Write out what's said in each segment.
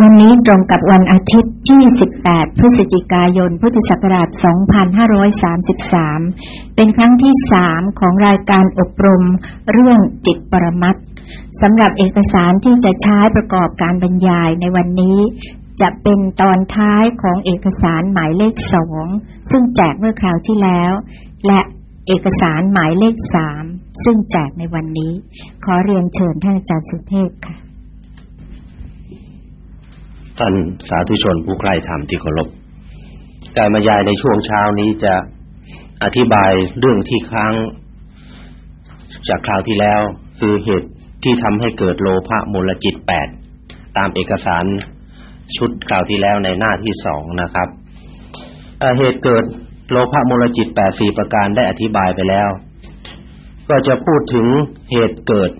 วันนี้ตรงกับวันอาทิตย์ที่18พฤศจิกายน พุทธศักราช 2533 เป็นครั้งที่สามของรายการอบรมเรื่องจิตปรมัตสำหรับเอกสารที่จะใช้ประกอบการบรรยายในวันนี้ จะเป็นตอนท้ายของเอกสารหมายเลขสองซึ่งแจกเมื่อคราวที่แล้ว และเอกสารหมายเลขสามซึ่งแจกในวันนี้ ขอเรียนเชิญท่านอาจารย์สุเทพค่ะ ท่านสาธุชนผู้ใคร่ธรรมที่เคารพการบรรยายในช่วงเช้านี้จะอธิบายเรื่องที่ค้างจากคราวที่แล้ว คือเหตุที่ทำให้เกิดโลภะมูลจิตแปดตามเอกสารชุดคราวที่แล้วในหน้าที่สองนะครับเหตุเกิดโลภะมูลจิตแปดสี่ประการได้อธิบายไปแล้ว ก็จะพูดถึงเหตุเกิด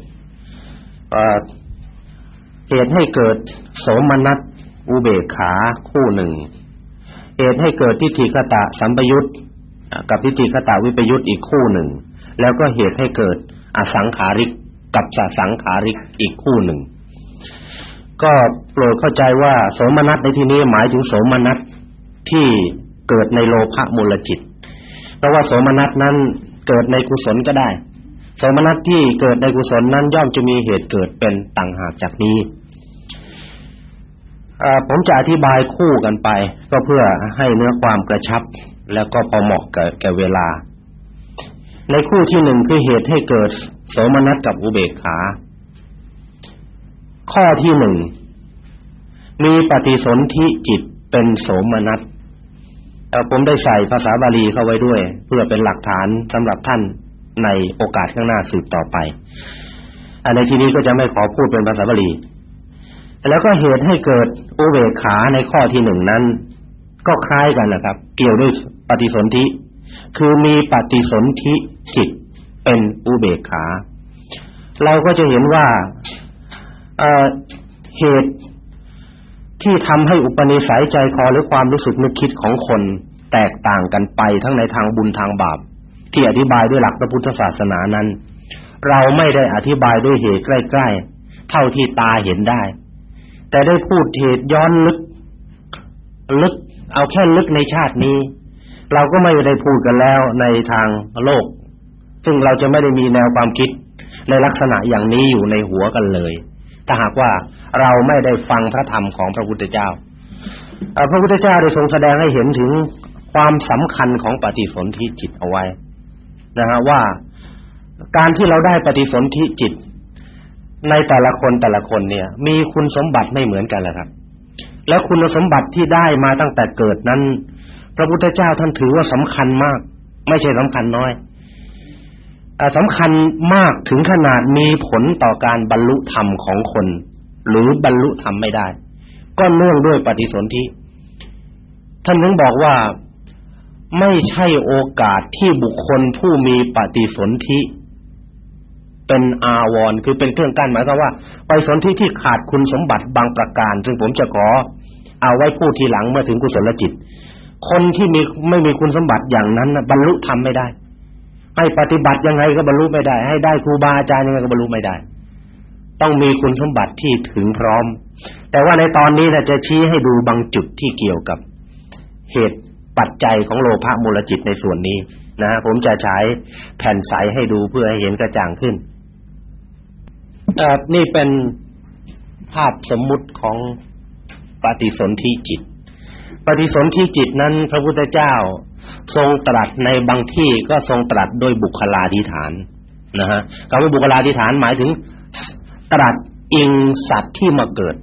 เหตุให้เกิดโสมนัส อุเบกขาคู่หนึ่งเหตุให้เกิดทิฏฐิคตะสัมปยุตกับทิฏฐิคตะวิปยุตอีกคู่หนึ่ง แล้วก็เหตุให้เกิดอสังขาริกกับสสังขาริกอีกคู่หนึ่ง ก็โปรดเข้าใจว่าโสมนัสในที่นี้หมายถึงโสมนัสที่เกิดในโลภะมูลจิต เพราะว่าโสมนัสนั้นเกิดในกุศลก็ได้ โสมนัสที่เกิดในกุศลนั้นย่อมจะมีเหตุเกิดเป็นต่างหากจากนี้ ผมจะอธิบายคู่กันไป ก็เพื่อให้เนื้อความกระชับ แล้วก็พอเหมาะแก่เวลา ในคู่ที่หนึ่งคือเหตุให้เกิดโสมนัสกับอุเบกขา ข้อที่หนึ่งมีปฏิสนธิจิตเป็นโสมนัสผมได้ใส่ภาษาบาลีเข้าไว้ด้วย เพื่อเป็นหลักฐานสำหรับท่านในโอกาสข้างหน้าสืบต่อไปอันในที่นี้ก็จะไม่ขอพูดเป็นภาษาบาลี แล้วก็เหตุให้เกิดอุเบกขาในข้อที่หนึ่งนั้น ก็คล้ายกันนะครับ เกี่ยวด้วยปฏิสนธิคือมีปฏิสนธิจิตเป็นอุเบกขา เราก็จะเห็นว่าเหตุที่ทำให้อุปนิสัยใจคอหรือความรู้สึกนึกคิดของคนแตกต่างกันไปทั้งในทางบุญทางบาป ที่อธิบายด้วยหลักพระพุทธศาสนานั้น เราไม่ได้อธิบายด้วยเหตุใกล้ ๆ เท่าที่ตาเห็นได้ แต่ได้พูดเหตุย้อนลึก ลึก เอาแค่ลึกในชาตินี้ เราก็ไม่ได้พูดกันแล้วในทางโลก ซึ่งเราจะไม่ได้มีแนวความคิดในลักษณะอย่างนี้อยู่ในหัวกันเลย ถ้าหากว่าเราไม่ได้ฟังพระธรรมของพระพุทธเจ้าพระพุทธเจ้าได้ทรงแสดงให้เห็นถึงความสำคัญของปฏิสนธิจิตเอาไว้นะฮะว่าการที่เราได้ปฏิสนธิจิต ในแต่ละคนแต่ละคนเนี่ย มีคุณสมบัติไม่เหมือนกันแหละครับ แล้วคุณสมบัติที่ได้มาตั้งแต่เกิดนั้น พระพุทธเจ้าท่านถือว่าสำคัญมาก ไม่ใช่สำคัญน้อยอสำคัญมากถึงขนาดมีผลต่อการบรรลุธรรมของคน หรือบรรลุธรรมไม่ได้ ก็เนื่องด้วยปฏิสนธิท่านถึงบอกว่าไม่ใช่โอกาสที่บุคคลผู้มีปฏิสนธิ เป็นอาวรคือเป็นเครื่องกั้นหมายความว่า ไปสนที่ที่ขาดคุณสมบัติบางประการ ซึ่งผมจะขอ เอาไว้พูดทีหลังเมื่อถึงกุศลจิต คนที่มีไม่มีคุณสมบัติอย่างนั้นบรรลุธรรมไม่ได้ ให้ปฏิบัติยังไงก็บรรลุไม่ได้ ให้ได้ครูบาอาจารย์ยังไงก็บรรลุไม่ได้ ต้องมีคุณสมบัติที่ถึงพร้อม แต่ว่าในตอนนี้นะจะชี้ให้ดูบางจุดที่เกี่ยวกับ เหตุปัจจัยของโลภะมูลจิตในส่วนนี้นะผมจะใช้แผ่นใสให้ดูเพื่อให้เห็นกระจ่างขึ้น นี่เป็นภาพสมมุติของปฏิสนธิจิต ปฏิสนธิจิตนั้นพระพุทธเจ้าทรงตรัสในบางที่ก็ทรงตรัสโดยบุคลาธิฐานนะฮะคำว่าบุคลาธิฐานหมายถึงตรัสอิงสัตว์ที่มาเกิด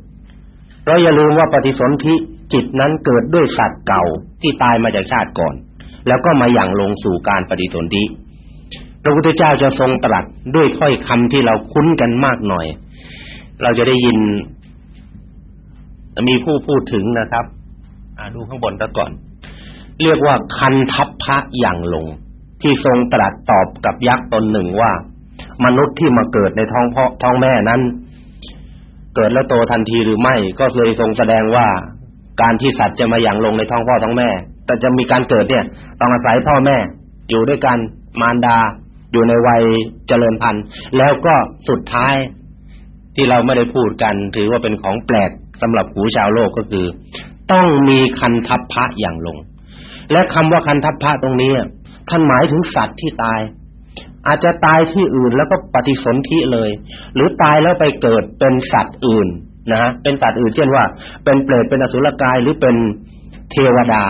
เราอย่าลืมว่าปฏิสนธิจิตนั้นเกิดด้วยสัตว์เก่าที่ตายมาจากชาติก่อน แล้วก็มาอย่างลงสู่การปฏิสนธิ พระพุทธเจ้าจะทรงตรัสด้วยถ้อยคำที่เราคุ้นกันมากหน่อย เราจะได้ยิน มีผู้พูดถึงนะครับดูข้างบนตะก่อน เรียกว่าคันทัพพระอย่างลง ที่ทรงตรัสตอบกับยักษ์ตนหนึ่งว่า มนุษย์ที่มาเกิดในท้องพ่อท้องแม่นั้น เกิดแล้วโตทันทีหรือไม่ ก็เลยทรงแสดงว่าการที่สัตว์จะมาอย่างลงในท้องพ่อท้องแม่ แต่จะมีการเกิดเนี่ย ต้องอาศัยพ่อแม่ อยู่ด้วยกันมารดา อยู่ในวัยเจริญพันธุ์ แล้วก็สุดท้ายที่เราไม่ได้พูดกันถือว่าเป็นของแปลกสำหรับหูชาวโลกก็คือ ต้องมีคันทัพพระอย่างลง และคำว่าคันทัพพระตรงนี้ท่านหมายถึงสัตว์ที่ตาย อาจจะตายที่อื่นแล้วก็ปฏิสนธิเลย หรือตายแล้วไปเกิดเป็นสัตว์อื่นนะฮะเป็นสัตว์อื่นเช่นว่า เป็นเปรตเป็นอสุรกายหรือเป็นเทวดา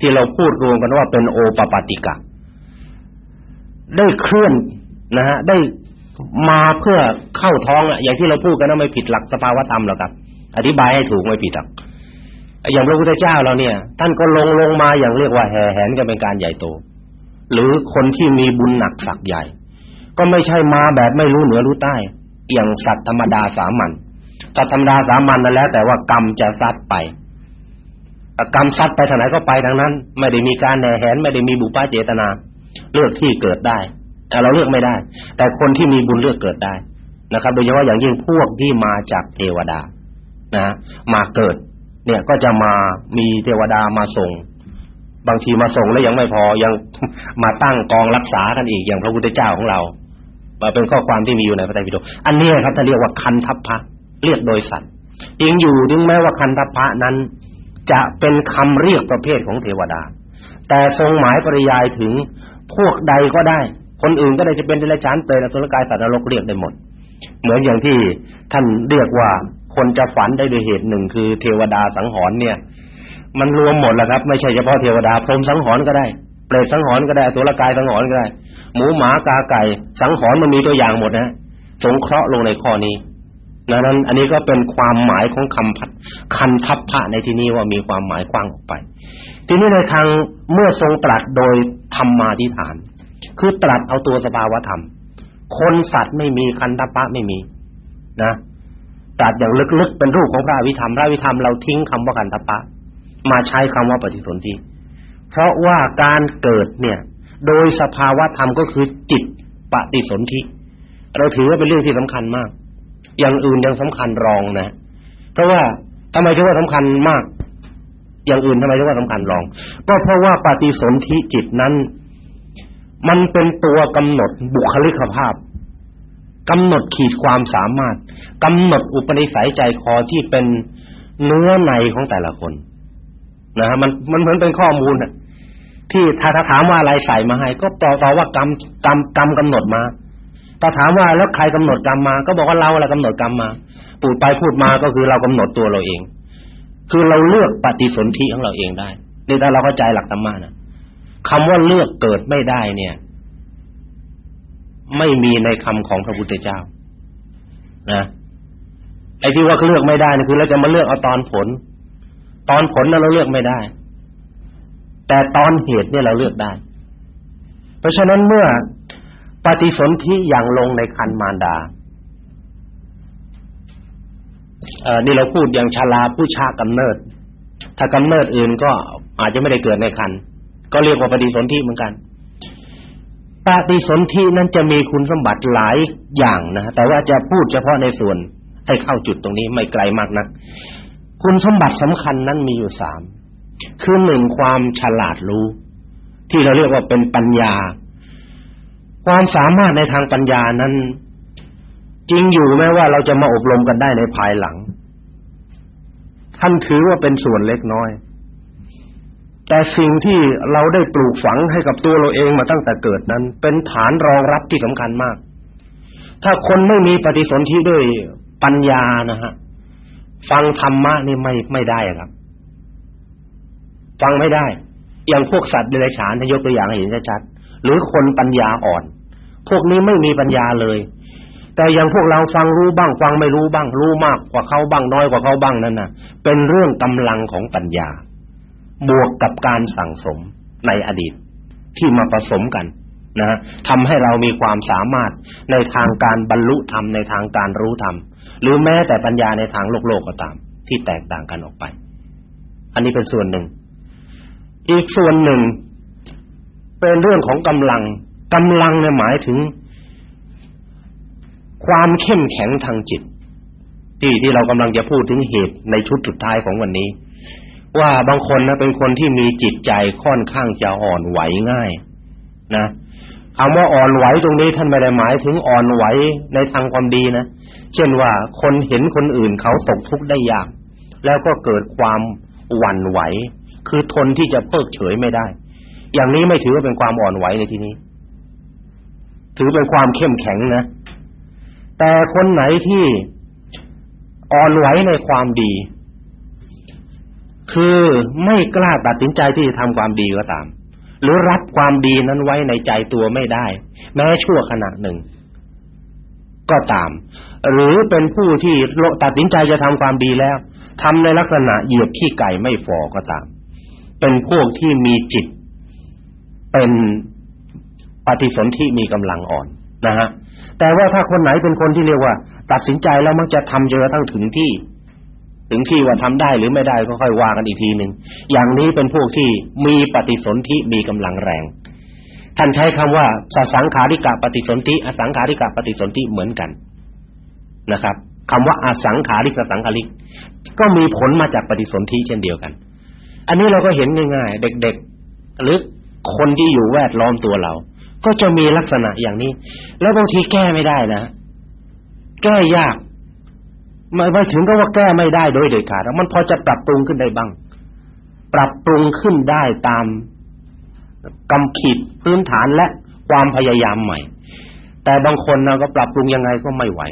ที่เราพูดรวมกันว่าเป็นโอปปาติกะ ได้เคลื่อนนะฮะได้มาเพื่อเข้าท้องอะอย่างที่เราพูดกันว่าไม่ผิดหลักสภาวธรรมหรอกครับ อธิบายให้ถูกไม่ผิดหรอกอย่างพระพุทธเจ้าเราเนี่ย ท่านก็ลงลงมาอย่างเรียกว่าแห่แหนกันเป็นการใหญ่โต หรือคนที่มีบุญหนักสักใหญ่ ก็ไม่ใช่มาแบบไม่รู้เหนือรู้ใต้อย่างสัตว์ธรรมดาสามัญสัตว์ธรรมดาสามัญนั่นแล้วแต่ว่ากรรมจะซัดไปกรรมซัดไปทางไหนก็ไปทางนั้น ไม่ได้มีการแห่แหนไม่ได้มีบุปผาเจตนา เลือกที่เกิดได้แต่เราเลือกไม่ได้ แต่คนที่มีบุญเลือกเกิดได้นะครับ โดยเฉพาะอย่างยิ่งพวกที่มาจากเทวดานะมาเกิด เนี่ยก็จะมามีเทวดามาส่ง บางทีมาส่งแล้วยังไม่พอยังมาตั้งกองรักษากันอีกอย่างพระพุทธเจ้าของเราเป็นข้อความที่มีอยู่ในพระไตรปิฎกอันนี้ครับท่านเรียกว่าคันทัพพะเรียกโดยสัตว์ยังอยู่ถึงแม้ว่าคันทัพพะนั้น จะเป็นคำเรียกประเภทของเทวดา แต่ทรงหมายปริยายถึง พวกใดก็ได้ คนอื่นก็ได้จะเป็นเดรัจฉานเปรตอสุรกายสัตว์นรกเรียกได้หมด เหมือนอย่างที่ท่านเรียกว่าคนจะฝันได้ด้วยเหตุหนึ่งคือเทวดาสังหรณ์เนี่ย มันรวมหมดแล้วครับ ไม่ใช่เฉพาะเทวดาพรหมสังหรณ์ก็ได้เปรตสังหรณ์ก็ได้สุรกายสังหรณ์ก็ได้ หมูหมากาไก่ สังหรณ์มันมีตัวอย่างหมดนะสงเคราะห์ลงในข้อนี้ ดังนั้นอันนี้ก็เป็นความหมายของคำพัดคันทัพพระในที่นี้ว่ามีความหมายกว้างออกไป ทีนี้ในทางเมื่อทรงตรัสโดยธรรมาธิฐาน คือตรัสเอาตัวสภาวธรรม คนสัตว์ไม่มีคันธปะไม่มี นะตรัสอย่างลึกๆเป็นรูปของพระวิธรรมพระวิธรรมเราทิ้งคำว่าคันธปะ มาใช้คำว่าปฏิสนธิเพราะว่าการเกิดเนี่ย โดยสภาวธรรมก็คือจิตปฏิสนธิเราถือว่าเป็นเรื่องที่สำคัญมาก อย่างอื่นยังสำคัญรองนะเพราะว่าทำไมถึงว่าสำคัญมาก อย่างอื่นทำไมถึงว่าสำคัญรอง ก็เพราะว่าปฏิสนธิจิตนั้น มันเป็นตัวกำหนดบุคลิกภาพกำหนดขีดความสามารถกำหนดอุปนิสัยใจคอที่เป็นเนื้อในของแต่ละคนนะฮะมันมันเหมือนเป็นข้อมูลอะที่ถ้าถามว่าอะไรใส่มาให้ ก็ตอบตอบว่ากรรมกรรมกรรมกำหนดมา ถ้าถามว่าแล้วใครกำหนดกรรมมา ก็บอกว่าเราแหละกำหนดกรรมมาพูดไปพูดมาก็คือเรากำหนดตัวเราเอง คือเราเลือกปฏิสนธิของเราเองได้นี่ถ้าเราเข้าใจหลักธรรมะนะคำว่าเลือกเกิดไม่ได้เนี่ย ไม่มีในคำของพระพุทธเจ้า นะไอ้ที่ว่าเลือกไม่ได้นี่คือเราจะมาเลือกเอาตอนผล ตอนผลนั้นเราเลือกไม่ได้ แต่ตอนเหตุเนี่ยเราเลือกได้ เพราะฉะนั้นเมื่อ ฏิสนธิอย่างลงในคันมารดาเอ่อนี่เราพูดอย่างชาลาผู้ชากำเนิด ถ้ากำเนิดอื่นก็อาจจะไม่ได้เกิดในคันก็เรียกว่าปฏิสนธิเหมือนกันปฏิสนธินั้นจะมีคุณสมบัติหลายอย่างนะแต่ว่าจะพูดเฉพาะในส่วนให้เข้าจุดตรงนี้ไม่ไกลมากนัก คุณสมบัติสำคัญนั้นมีอยู่สามคือหนึ่งความฉลาดรู้ ที่เราเรียกว่าเป็นปัญญา ความสามารถในทางปัญญานั้น จริงอยู่แม้ว่าเราจะมาอบรมกันได้ในภายหลัง ท่านถือว่าเป็นส่วนเล็กน้อย แต่สิ่งที่เราได้ปลูกฝังให้กับตัวเราเองมาตั้งแต่เกิดนั้น เป็นฐานรองรับที่สำคัญมาก ถ้าคนไม่มีปฏิสนธิด้วยปัญญานะฮะฟังธรรมะนี่ไม่ไม่ได้ครับ ฟังไม่ได้ อย่างพวกสัตว์เดรัจฉานยกตัวอย่างให้เห็นชัดๆหรือคนปัญญาอ่อน พวกนี้ไม่มีปัญญาเลย แต่อย่างพวกเราฟังรู้บ้าง ฟังไม่รู้บ้าง รู้มากกว่าเขาบ้างน้อยกว่าเขาบ้างนั่นน่ะ เป็นเรื่องกำลังของปัญญา บวกกับการสั่งสมในอดีต ที่มาผสมกันนะทำให้เรามีความสามารถในทางการบรรลุธรรมในทางการรู้ธรรมหรือแม้แต่ปัญญาในทางโลกโลกก็ตาม ที่แตกต่างกันออกไป อันนี้เป็นส่วนหนึ่ง อีกส่วนหนึ่ง เป็นเรื่องของกำลัง กำลังเนี่ยหมายถึง ความเข้มแข็งทางจิต ที่ที่เรากำลังจะพูดถึงเหตุในชุดสุดท้ายของวันนี้ ว่าบางคนนะเป็นคนที่มีจิตใจค่อนข้างจะอ่อนไหวง่าย นะคำว่าอ่อนไหวตรงนี้ท่านไม่ได้หมายถึงอ่อนไหวในทางความดีนะเช่นว่าคนเห็นคนอื่นเขาตกทุกข์ได้ยาก แล้วก็เกิดความหวั่นไหว คือทนที่จะเพิกเฉยไม่ได้ อย่างนี้ไม่ถือว่าเป็นความอ่อนไหวในที่นี้ ถือเป็นความเข้มแข็งนะ แต่คนไหนที่อ่อนไหวในความดี คือไม่กล้าตัดสินใจที่จะทำความดีก็ตาม หรือรับความดีนั้นไว้ในใจตัวไม่ได้ แม้ชั่วขณะหนึ่ง ก็ตาม หรือเป็นผู้ที่ตัดสินใจจะทำความดีแล้วทำในลักษณะเหยียบขี้ไก่ไม่ฟอก็ตาม เป็นพวกที่มีจิตเป็น ปฏิสนธิมีกำลังอ่อนนะฮะแต่ว่าถ้าคนไหนเป็นคนที่เรียกว่า ตัดสินใจแล้วมักจะทำจนกระทั่งถึงที่ ถึงที่ว่าทำได้หรือไม่ได้ก็ค่อยว่ากันอีกทีหนึ่งอย่างนี้เป็นพวกที่มีปฏิสนธิมีกำลังแรง ท่านใช้คำว่าสสังขาริกะปฏิสนธิอสังขาริกะปฏิสนธิเหมือนกันนะครับคำว่าอสังขาริกสังขาริก ก็มีผลมาจากปฏิสนธิเช่นเดียวกัน อันนี้เราก็เห็นง่ายๆ เด็กๆหรือคนที่อยู่แวดล้อมตัวเรา ก็จะมีลักษณะอย่างนี้ แล้วบางทีแก้ไม่ได้นะ แก้ยากไม่ไม่ถึงกับว่าแก้ไม่ได้โดยเด็ดขาดมันพอจะปรับปรุงขึ้นได้บ้าง ปรับปรุงขึ้นได้ตามกำขีดพื้นฐานและความพยายามใหม่ แต่บางคนนะก็ปรับปรุงยังไงก็ไม่ไหว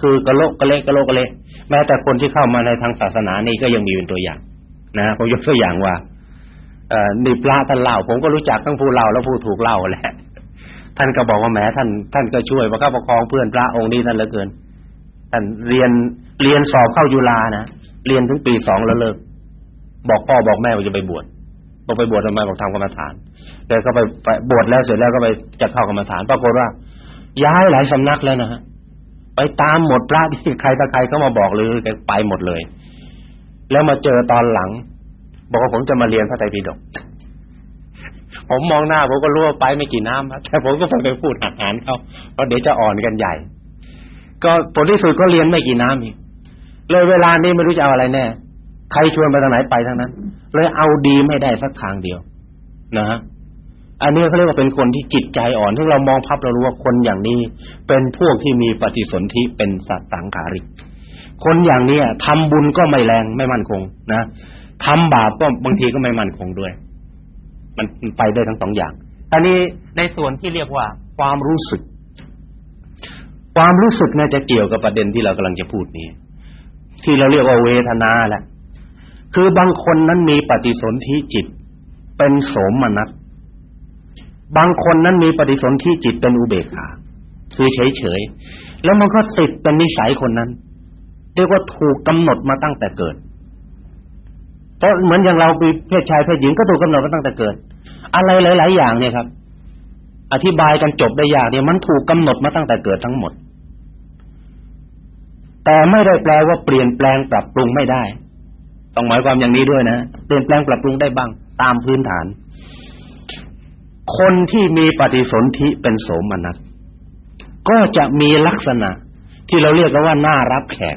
คือกระโลกกระเละกระโลกกระเละแม้แต่คนที่เข้ามาในทางศาสนานี่ก็ยังมีเป็นตัวอย่าง นะผมยกตัวอย่างว่า นี่พระท่านเล่า ผมก็รู้จักทั้งผู้เล่าและผู้ถูกเล่าแหละท่านก็บอกว่าแหมท่านท่านก็ช่วยประคับประคองเพื่อนพระองค์นี้ท่านเหลือเกินท่านเรียนเรียนสอบเข้าจุฬานะเรียนถึงปีสองแล้วเลิก บอกพ่อบอกแม่ว่าจะไปบวชบอกไปบวชทำไมบอกทำกรรมฐานแต่ก็ไปไปบวชแล้วเสร็จแล้วก็ไปจะเข้ากรรมฐานปรากฏว่า ย้ายหลายสำนักแล้วนะฮะไปตามหมดพระที่ใครตะใครเข้ามาบอกเลยแกไปหมดเลย แล้วมาเจอตอนหลัง บอกว่าผมจะมาเรียนพระไตรปิฎกผมมองหน้าผมก็รู้ว่าไปไม่กี่น้ำแต่ผมก็ไปพูดหักหานเขาเพราะเดี๋ยวจะอ่อนกันใหญ่ ก็ผลที่สุดก็เรียนไม่กี่น้ำอีกเลยเวลานี้ไม่รู้จะเอาอะไรแน่ใครชวนไปทางไหนไปทางนั้น เลยเอาดีไม่ได้สักทางเดียว นะฮะอันนี้เขาเรียกว่าเป็นคนที่จิตใจอ่อนที่เรามองพับเรารู้ว่าคนอย่างนี้ เป็นพวกที่มีปฏิสนธิเป็นสัตว์สังขาริกคนอย่างนี้ทำบุญก็ไม่แรงไม่มั่นคง นะ ทำบาปก็บางทีก็ไม่มั่นคงด้วย มันไปได้ทั้งสองอย่างอันนี้ในส่วนที่เรียกว่า ความรู้สึก ความรู้สึกน่าจะเกี่ยวกับประเด็นที่เรากำลังจะพูดนี้ ที่เราเรียกว่าเวทนาแหละคือบางคนนั้นมีปฏิสนธิจิต เป็นโสมนัสบางคนนั้นมีปฏิสนธิจิตเป็นอุเบกขาคือเฉยๆแล้วมันก็ติดเป็นนิสัยคนนั้น เรียกว่าถูกกำหนดมาตั้งแต่เกิด เพราะเหมือนอย่างเราเป็นเพศชายเพศหญิงก็ถูกกำหนดมาตั้งแต่เกิด อะไรหลาย ๆ อย่างเนี่ยครับ อธิบายกันจบได้ยากเนี่ยมันถูกกำหนดมาตั้งแต่เกิดทั้งหมด แต่ไม่ได้แปลว่าเปลี่ยนแปลงปรับปรุงไม่ได้ต้องหมายความอย่างนี้ด้วยนะเปลี่ยนแปลงปรับปรุงได้บ้างตามพื้นฐาน คนที่มีปฏิสนธิเป็นโสมนัสก็จะมีลักษณะที่เราเรียกกันว่าน่ารับแขก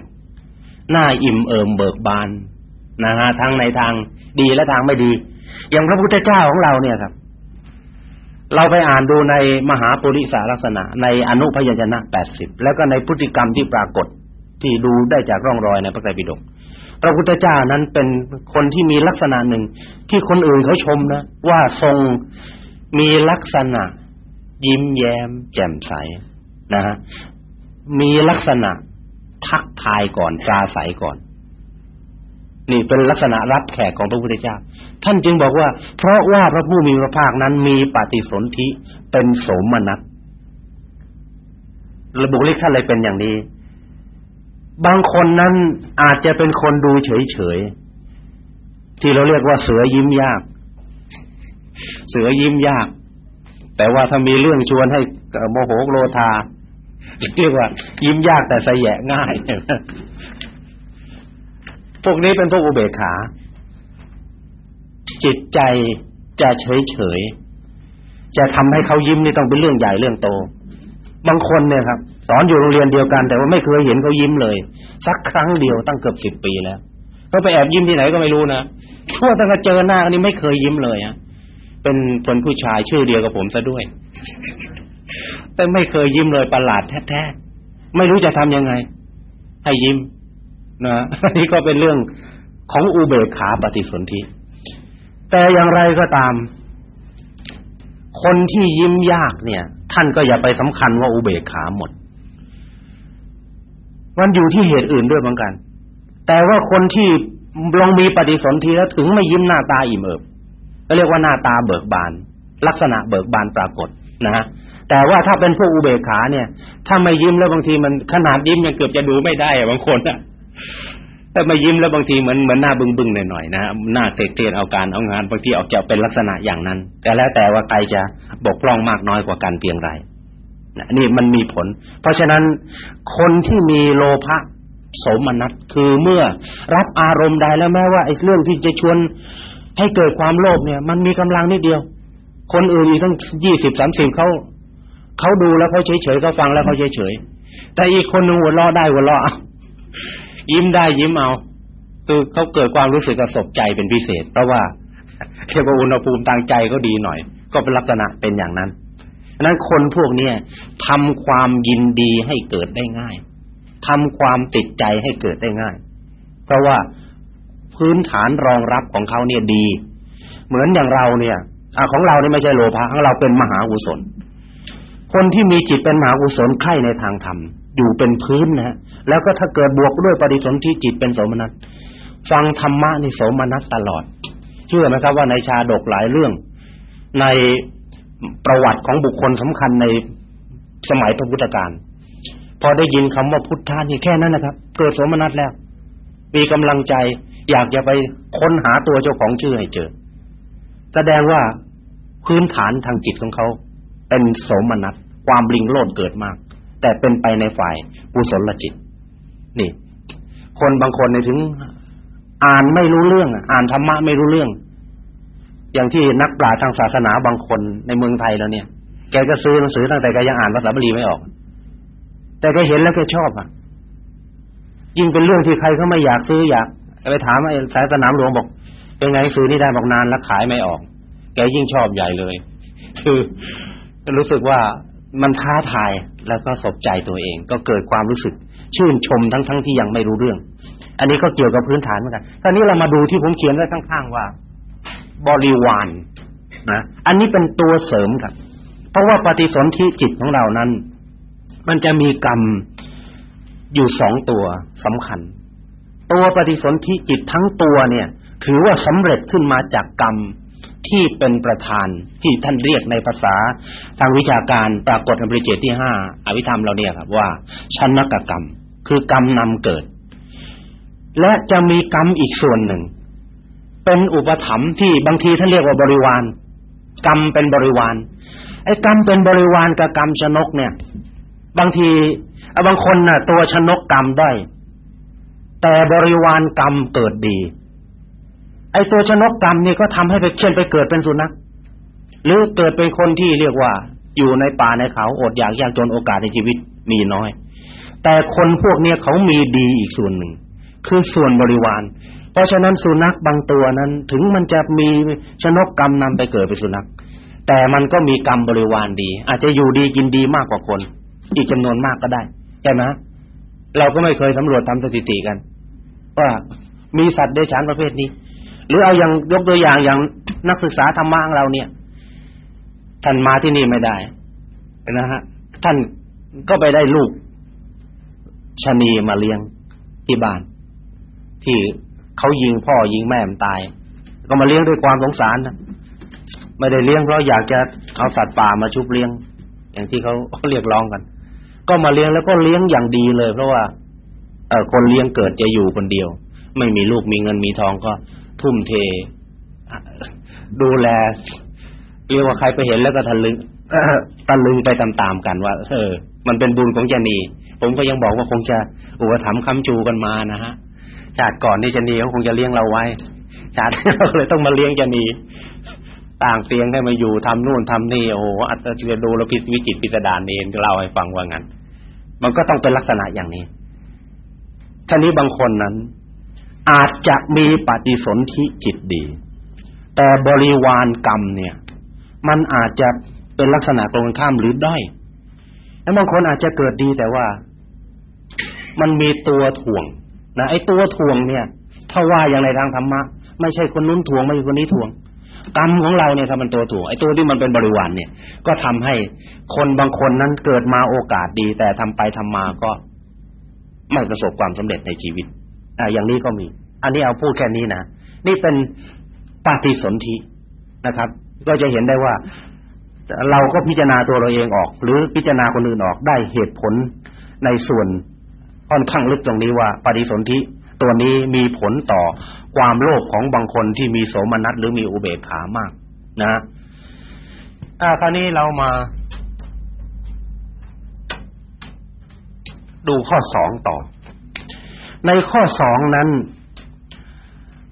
น่าอิ่มเอิมเบิกบาน นะฮะทั้งในทางดีและทางไม่ดี อย่างพระพุทธเจ้าของเราเนี่ยครับ เราไปอ่านดูในมหาปุริสาลักษณะ ในอนุพยัญชนะแปดสิบแล้วก็ในพฤติกรรมที่ปรากฏที่ดูได้จากร่องรอยในพระไตรปิฎกพระพุทธเจ้านั้นเป็นคนที่มีลักษณะหนึ่งที่คนอื่นเขาชมนะ ว่าทรงมีลักษณะ ยิ้มแย้ม แจ่มใสนะฮะมีลักษณะทักทายก่อนปราศัยก่อน นี่เป็นลักษณะรับแขกของพระพุทธเจ้า ท่านจึงบอกว่า เพราะว่าพระผู้มีพระภาคนั้นมีปฏิสนธิเป็นโสมนัสระบุลิกท่านเลยเป็นอย่างนี้ บางคนนั้นอาจจะเป็นคนดูเฉยๆที่เราเรียกว่าเสือยิ้มยาก เสือยิ้มยาก แต่ว่าถ้ามีเรื่องชวนให้โมโหโกรธาเรียกว่า ยิ้มยากแต่สแยะง่าย พวกนี้เป็นพวกอุเบกขา จิตใจจะเฉยเฉยจะทำให้เขายิ้มนี่ต้องเป็นเรื่องใหญ่เรื่องโต บางคนเนี่ยครับสอนอยู่โรงเรียนเดียวกัน แต่ว่าไม่เคยเห็นเขายิ้มเลย สักครั้งเดียวตั้งเกือบสิบปีแล้วเขาไปแอบยิ้มที่ไหนก็ไม่รู้นะทั่วตั้งแต่เจอหน้านี่ไม่เคยยิ้มเลยอะเป็นคนผู้ชายชื่อเดียวกับผมซะด้วย แต่ไม่เคยยิ้มเลยประหลาดแท้ๆไม่รู้จะทำยังไง ให้ยิ้ม นะนี่ก็เป็นเรื่องของอุเบกขาปฏิสนธิแต่อย่างไรก็ตาม คนที่ยิ้มยากเนี่ย ท่านก็อย่าไปสำคัญว่าอุเบกขาหมด มันอยู่ที่เหตุอื่นด้วยเหมือนกัน แต่ว่าคนที่ลองมีปฏิสนธิแล้วถึงไม่ยิ้มหน้าตาอิ่มเอิบก็เรียกว่าหน้าตาเบิกบาน ลักษณะเบิกบานปรากฏนะฮะแต่ว่าถ้าเป็นพวกอุเบกขาเนี่ย ถ้าไม่ยิ้มแล้วบางทีมันขนาดยิ้มยังเกือบจะดูไม่ได้บางคนอะ ถ้าม่ยิ้มแล้วบางทีเหมือนเหมือนหน้าบึ้งๆหน่อยๆนะหน้าเตะๆเอาการเอางานบางทีออกจะเป็นลักษณะอย่างนั้น แต่แล้วแต่ว่าใครจะบกพร่องมากน้อยกว่ากันเพียงไรนะนี่มันมีผล เพราะฉะนั้นคนที่มีโลภะโสมนัสคือเมื่อรับอารมณ์ใดแล้วแม้ว่าไอ้เรื่องที่จะชวนให้เกิดความโลภเนี่ย มันมีกำลังนิดเดียว คนอื่นอีกทั้งยี่สิบสามสิบเขาเขาดูแล้วเขาเฉยๆเขาฟังแล้วเขาเฉยๆแต่อีกคนหนึ่งหัวเราะได้หัวเราะ ยิ้มได้ยิ้มเอาคือเขาเกิดความรู้สึกกระสบใจเป็นพิเศษ เพราะว่าเทียบกับอุณหภูมิทางใจก็ดีหน่อย ก็เป็นลักษณะเป็นอย่างนั้นนั้นคนพวกเนี้ยทำความยินดีให้เกิดได้ง่ายทำความติดใจให้เกิดได้ง่าย เพราะว่าพื้นฐานรองรับของเขาเนี่ยดี เหมือนอย่างเราเนี่ยอของเราเนี่ยไม่ใช่โลภะของเราเป็นมหากุศลคนที่มีจิตเป็นมหากุศลใคร่ในทางธรรม อยู่เป็นพื้นนะฮะแล้วก็ถ้าเกิดบวกด้วยปฏิสนธิจิตเป็นโสมนัสฟังธรรมะนี่โสมนัสตลอด เชื่อไหมครับว่าในชาดกหลายเรื่อง ในประวัติของบุคคลสำคัญในสมัยพระพุทธการพอได้ยินคำว่าพุทธานี่แค่นั้นนะครับ เกิดโสมนัสแล้ว มีกำลังใจอยากจะไปค้นหาตัวเจ้าของชื่อให้เจอ แสดงว่าพื้นฐานทางจิตของเขาเป็นโสมนัสความลิงโลดเกิดมาก แต่เป็นไปในฝ่ายกุศลจิต นี่ คนบางคนในถึง อ่านไม่รู้เรื่อง อ่านธรรมะไม่รู้เรื่อง อย่างที่นักปราชญ์ทางศาสนาบางคนในเมืองไทยแล้วเนี่ย แกก็ซื้อหนังสือตั้งแต่แกยังอ่านภาษาบาลีไม่ออก แต่แกเห็นแล้วแกชอบอะยิ่งเป็นเรื่องที่ใครเขาไม่อยากซื้ออยากไปถามไอ้สายสนามหลวงบอก เป็นไงซื้อนี่ได้บอกนานแล้วขายไม่ออก แกยิ่งชอบใหญ่เลย คือรู้สึกว่ามันท้าทาย แล้วก็สบใจตัวเอง ก็เกิดความรู้สึก ชื่นชมทั้งทั้งที่ยังไม่รู้เรื่อง อันนี้ก็เกี่ยวกับพื้นฐานเหมือนกันตอนนี้เรามาดูที่ผมเขียนไว้ข้างๆว่า บริวารนะอันนี้เป็นตัวเสริมครับ เพราะว่าปฏิสนธิจิตของเรานั้น มันจะมีกรรมอยู่สองตัวสำคัญ ตัวปฏิสนธิจิตทั้งตัวเนี่ย ถือว่าสำเร็จขึ้นมาจากกรรม ที่เป็นประธานที่ท่านเรียกในภาษาทางวิชาการปรากฏในบริเจตที่ห้าอวิธรรมเราเนี่ยครับว่าชันกกรรม คือกรรมนำเกิด และจะมีกรรมอีกส่วนหนึ่ง เป็นอุปถัมภ์ที่บางทีท่านเรียกว่าบริวาร กรรมเป็นบริวารไอ้กรรมเป็นบริวารกับกรรมชนกเนี่ย บางทีบางคนน่ะ ตัวชนกกรรมได้ แต่บริวารกรรมเกิดดี ไอ้ตัวชนกกรรมนี่ก็ทำให้ไปเช่นไปเกิดเป็นสุนัขหรือเกิดเป็นคนที่เรียกว่า อยู่ในป่าในเขาอดอยากยากจนโอกาสในชีวิตมีน้อย แต่คนพวกเนี้เขามีดีอีกส่วนหนึ่ง คือส่วนบริวาร เพราะฉะนั้นสุนัขบางตัวนั้น ถึงมันจะมีชนกกรรมนำไปเกิดเป็นสุนัขแต่มันก็มีกรรมบริวารดี อาจจะอยู่ดีกินดีมากกว่าคน อีกจำนวนมากก็ได้ใช่ไหมเราก็ไม่เคยสำรวจทำสถิติกัน ว่ามีสัตว์เดรัจฉานประเภทนี้ หรือเอาอย่างยกตัวอย่างอย่างนักศึกษาธรรมะของเราเนี่ย ท่านมาที่นี่ไม่ได้นะฮะ ท่านก็ไปได้ลูกชนีมาเลี้ยงที่บ้าน ที่เขายิงพ่อยิงแม่มันตาย ก็มาเลี้ยงด้วยความสงสารนะไม่ได้เลี้ยงเพราะอยากจะเอาสัตว์ป่ามาชุบเลี้ยง อย่างที่เขาเรียกร้องกัน ก็มาเลี้ยงแล้วก็เลี้ยงอย่างดีเลย เพราะว่า เออคนเลี้ยงเกิดจะอยู่คนเดียว ไม่มีลูกมีเงินมีทองก็ ทุ่มเท ดูแลเรียกว่าใครไปเห็นแล้วก็ทะลึงตะลึงไปตามๆกันว่าเออ มันเป็นบุญของจนีผมก็ยังบอกว่าคงจะอุปถัมภ์ค้ำจูกันมานะฮะชาติก่อนที่จนีเขาคงจะเลี้ยงเราไว้ชาติเราเลยต้องมาเลี้ยงจนีต่างเตียงให้มาอยู่ทำนู่นทำนี่โอ้โหอัตจะดูแล้วพิวิจิตพิสดารเองเล่าให้ฟังว่างั้น มันก็ต้องเป็นลักษณะอย่างนี้ท่านี้บางคนนั้น อาจจะมีปฏิสนธิจิตดี แต่บริวารกรรมเนี่ย มันอาจจะเป็นลักษณะตรงข้ามหรือด้อยแล้วบางคนอาจจะเกิดดีแต่ว่า มันมีตัวถ่วงนะไอ้ตัวถ่วงเนี่ย ถ้าว่าอย่างในทางธรรมะไม่ใช่คนนู้นถ่วงไม่ใช่คนนี้ถ่วง กรรมของเราเนี่ยถ้ามันตัวถ่วงไอ้ตัวที่มันเป็นบริวารเนี่ย ก็ทำให้คนบางคนนั้นเกิดมาโอกาสดี แต่ทำไปทำมาก็ไม่ประสบความสำเร็จในชีวิต อ่าอย่างนี้ก็มี อันนี้เอาพูดแค่นี้นะนี่เป็นปฏิสนธินะครับ ก็จะเห็นได้ว่า เราก็พิจารณาตัวเราเองออก หรือพิจารณาคนอื่นออกได้เหตุผลในส่วนค่อนข้างลึกตรงนี้ว่า ปฏิสนธิตัวนี้มีผลต่อความโลภของบางคนที่มีโสมนัสหรือมีอุเบกขามาก นะอ่าคราวนี้เรามา ดูข้อสองต่อ ในข้อสองนั้น